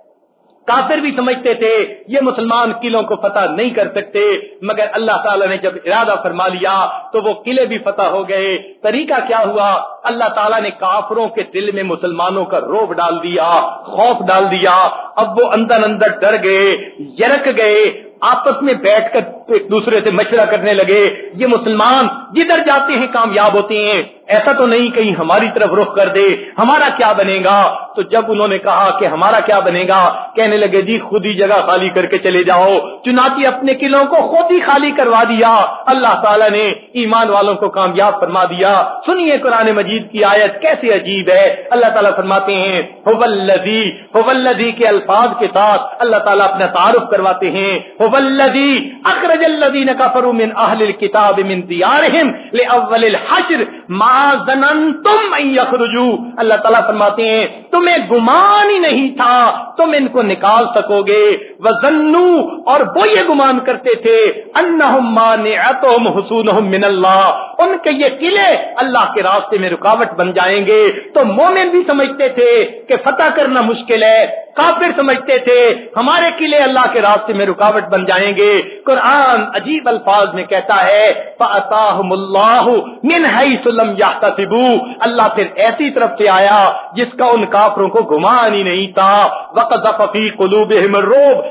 کافر بھی سمجھتے تھے، یہ مسلمان قلعوں کو فتح نہیں کر سکتے۔ مگر اللہ تعالیٰ نے جب ارادہ فرما لیا تو وہ قلعے بھی فتح ہو گئے۔ طریقہ کیا ہوا؟ اللہ تعالیٰ نے کافروں کے دل میں مسلمانوں کا روب ڈال دیا، خوف ڈال دیا۔ اب وہ اندر اندر ڈر گئے، یرک گئے۔ آپس میں بیٹھ کر ایک دوسرے سے مشورہ کرنے لگے، یہ مسلمان جدھر جاتے ہیں کامیاب ہوتے ہیں، ایسا تو نہیں کہیں ہماری طرف رخ کر دے، ہمارا کیا بنے گا؟ تو جب انہوں نے کہا کہ ہمارا کیا بنے گا، کہنے لگے جی خود ہی جگہ خالی کر کے چلے جاؤ۔ چنانچہ اپنے قلعوں کو خود ہی خالی کروا دیا۔ اللہ تعالیٰ نے ایمان والوں کو کامیاب فرما دیا۔ سنیے قرآن مجید کی آیت کیسے عجیب ہے۔ اللہ تعالیٰ فرماتے ہیں ہوبلدی کے الفاظ کے ساتھ اللہ تعالیٰ اپنا تعارف کرواتے ہیں۔ ہوبلدی اخرج الذین کفروا من اہل الكتاب من دیارہم لاول الحشر ما تم یخرجو اللہ تعالیٰ فرماتے ہیں، تمہیں گمان ہی نہیں تھا، تم ان کو نکال سکو گے۔ وزنو اور وہ یہ گمان کرتے تھے انہم مانعتہم حسونہم من اللہ ان کے یہ قلعے اللہ کے راستے میں رکاوٹ بن جائیں گے۔ تو مومن بھی سمجھتے تھے کہ فتح کرنا مشکل ہے۔ کافر سمجھتے تھے، ہمارے قلعے اللہ کے راستے میں رکاوٹ بن جائیں گے۔ قرآن عجیب الفاظ میں کہتا ہے اللہ پھر ایسی طرف سے آیا جس کا ان کافروں کو گمان ہی نہیں تھا۔ وقت قلوب روب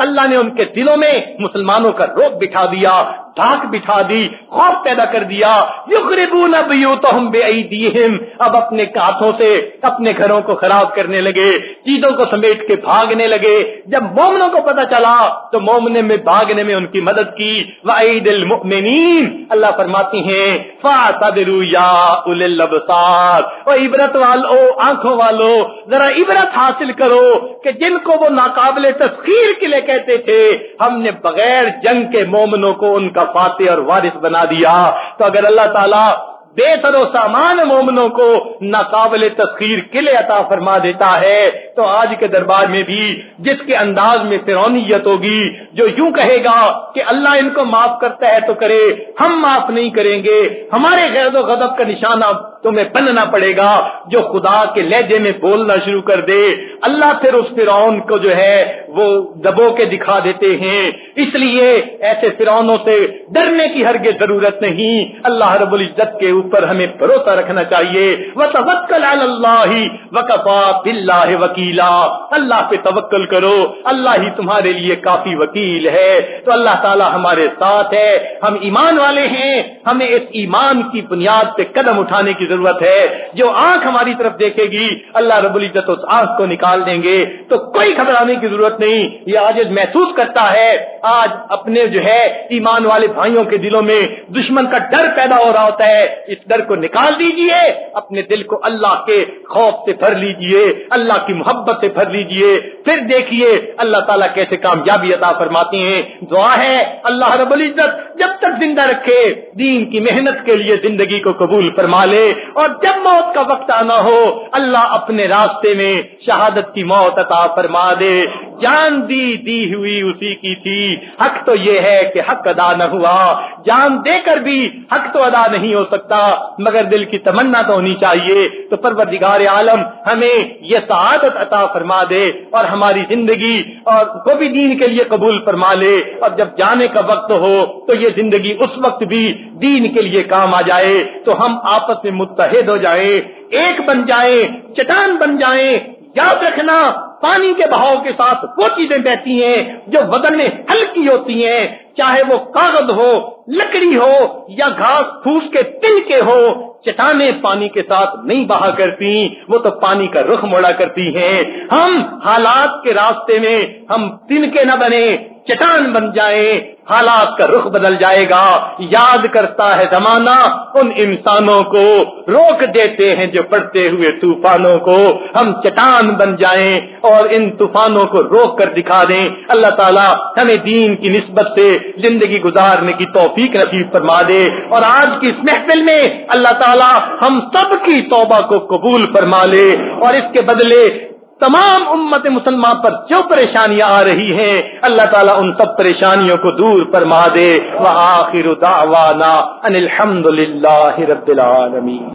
اللہ نے ان کے دلوں میں مسلمانوں کا روب بٹھا دیا دھاک بٹھا دی، خوف پیدا کر دیا۔ یخربون بیوتہم بے ایدیہم اب اپنے ہاتھوں سے اپنے گھروں کو خراب کرنے لگے، چیزوں کو سمیٹ کے بھاگنے لگے۔ جب مومنوں کو پتا چلا، تو مومنے میں بھاگنے میں ان کی مدد کی۔ وعید المؤمنین اللہ فرماتی ہیں فاتدرو یا اول الابصار او عبرت والو، آنکھوں والو، ذرا عبرت حاصل کرو کہ جن کو وہ ناقابل تسخیر کے لیے کہتے تھے، ہم نے بغیر جنگ کے مومنوں کو ان کا فاتح اور وارث بنا دیا۔ تو اگر اللہ تعالیٰ بے سر و سامان مومنوں کو ناقابل تسخیر قلعے عطا فرما دیتا ہے، تو آج کے دربار میں بھی جس کے انداز میں فرونیت ہوگی، جو یوں کہے گا کہ اللہ ان کو معاف کرتا ہے تو کرے، ہم معاف نہیں کریں گے، ہمارے غیر و غضب کا نشانہ تمہیں بننا پڑے گا جو خدا کے لہجے میں بولنا شروع کر دے۔ اللہ پھر اس فرعون کو جو ہے وہ دبو کے دکھا دیتے ہیں۔ اس لیے ایسے فرعونوں سے ڈرنے کی ہرگز ضرورت نہیں۔ اللہ رب العزت کے اوپر ہمیں بھروسہ رکھنا چاہیے۔ وہ توکل اللہ وکفا بلّہ وکیلا۔ اللہ پہ توکل کرو۔ اللہ ہی تمہارے لیے کافی وکیل ہے۔ تو اللہ تعالی ہمارے ساتھ ہے۔ ہم ایمان والے ہیں۔ ہمیں اس ایمان کی بنیاد پہ قدم اٹھانے کی ضرورت ہے۔ جو آنکھ ہماری طرف دیکھے گی، اللہ رب العزت اس آنکھ کو نکال دیں گے۔ تو کوئی گھبرانے کی ضرورت نہیں، یہ آج محسوس کرتا ہے۔ آج اپنے جو ہے، ایمان والے بھائیوں کے دلوں میں دشمن کا ڈر پیدا ہو رہا ہوتا ہے۔ اس ڈر کو نکال دیجیے، اپنے دل کو اللہ کے خوف سے بھر لیجیے، اللہ کی محبت سے بھر لیجیے۔ پھر دیکھیے اللہ تعالیٰ کیسے کامیابی عطا فرماتے ہیں۔ دعا ہے، اللہ رب العزت جب تک زندہ رکھے، دین کی محنت کے لیے زندگی کو قبول فرما لے۔ اور جب موت کا وقت آنا ہو، اللہ اپنے راستے میں شہادت کی موت عطا فرما دے۔ جان دی دی ہوئی اسی کی تھی۔ حق تو یہ ہے کہ حق ادا نہ ہوا۔ جان دے کر بھی حق تو ادا نہیں ہو سکتا۔ مگر دل کی تمنا تو ہونی چاہیے۔ تو پروردگار عالم ہمیں یہ سعادت عطا فرما دے اور ہماری زندگی اور کو بھی دین کے لیے قبول فرما لے۔ اور جب جانے کا وقت ہو تو یہ زندگی اس وقت بھی دین کے لیے کام آ جائے۔ تو ہم آپس میں متحد ہو جائیں۔ ایک بن جائیں، چٹان بن جائیں۔ یاد رکھنا، پانی کے بہاؤ کے ساتھ وہ چیزیں بہتی ہیں جو بدن میں ہلکی ہوتی ہیں، چاہے وہ کاغذ ہو، لکڑی ہو یا گھاس پھوس کے تل کے ہو، چٹانیں پانی کے ساتھ نہیں بہا کرتی، وہ تو پانی کا رخ موڑا کرتی ہیں۔ ہم حالات کے راستے میں ہم تن کے نہ بنے چٹان بن جائیں حالات کا رخ بدل جائے گا۔ یاد کرتا ہے زمانہ، ان انسانوں کو روک دیتے ہیں جو پڑتے ہوئے طوفانوں کو۔ ہم چٹان بن جائیں اور ان طوفانوں کو روک کر دکھا دیں۔ اللہ تعالیٰ ہمیں دین کی نسبت سے زندگی گزارنے کی توفیق نصیب فرما دے۔ اور آج کی اس محفل میں اللہ تعالیٰ ہم سب کی توبہ کو قبول فرما لے۔ اور اس کے بدلے تمام امت مسلمان پر جو پریشانیاں آ رہی ہیں، اللہ تعالیٰ ان سب پریشانیوں کو دور فرما دے۔ وہ آخر ان الحمد للہ رب العالمین۔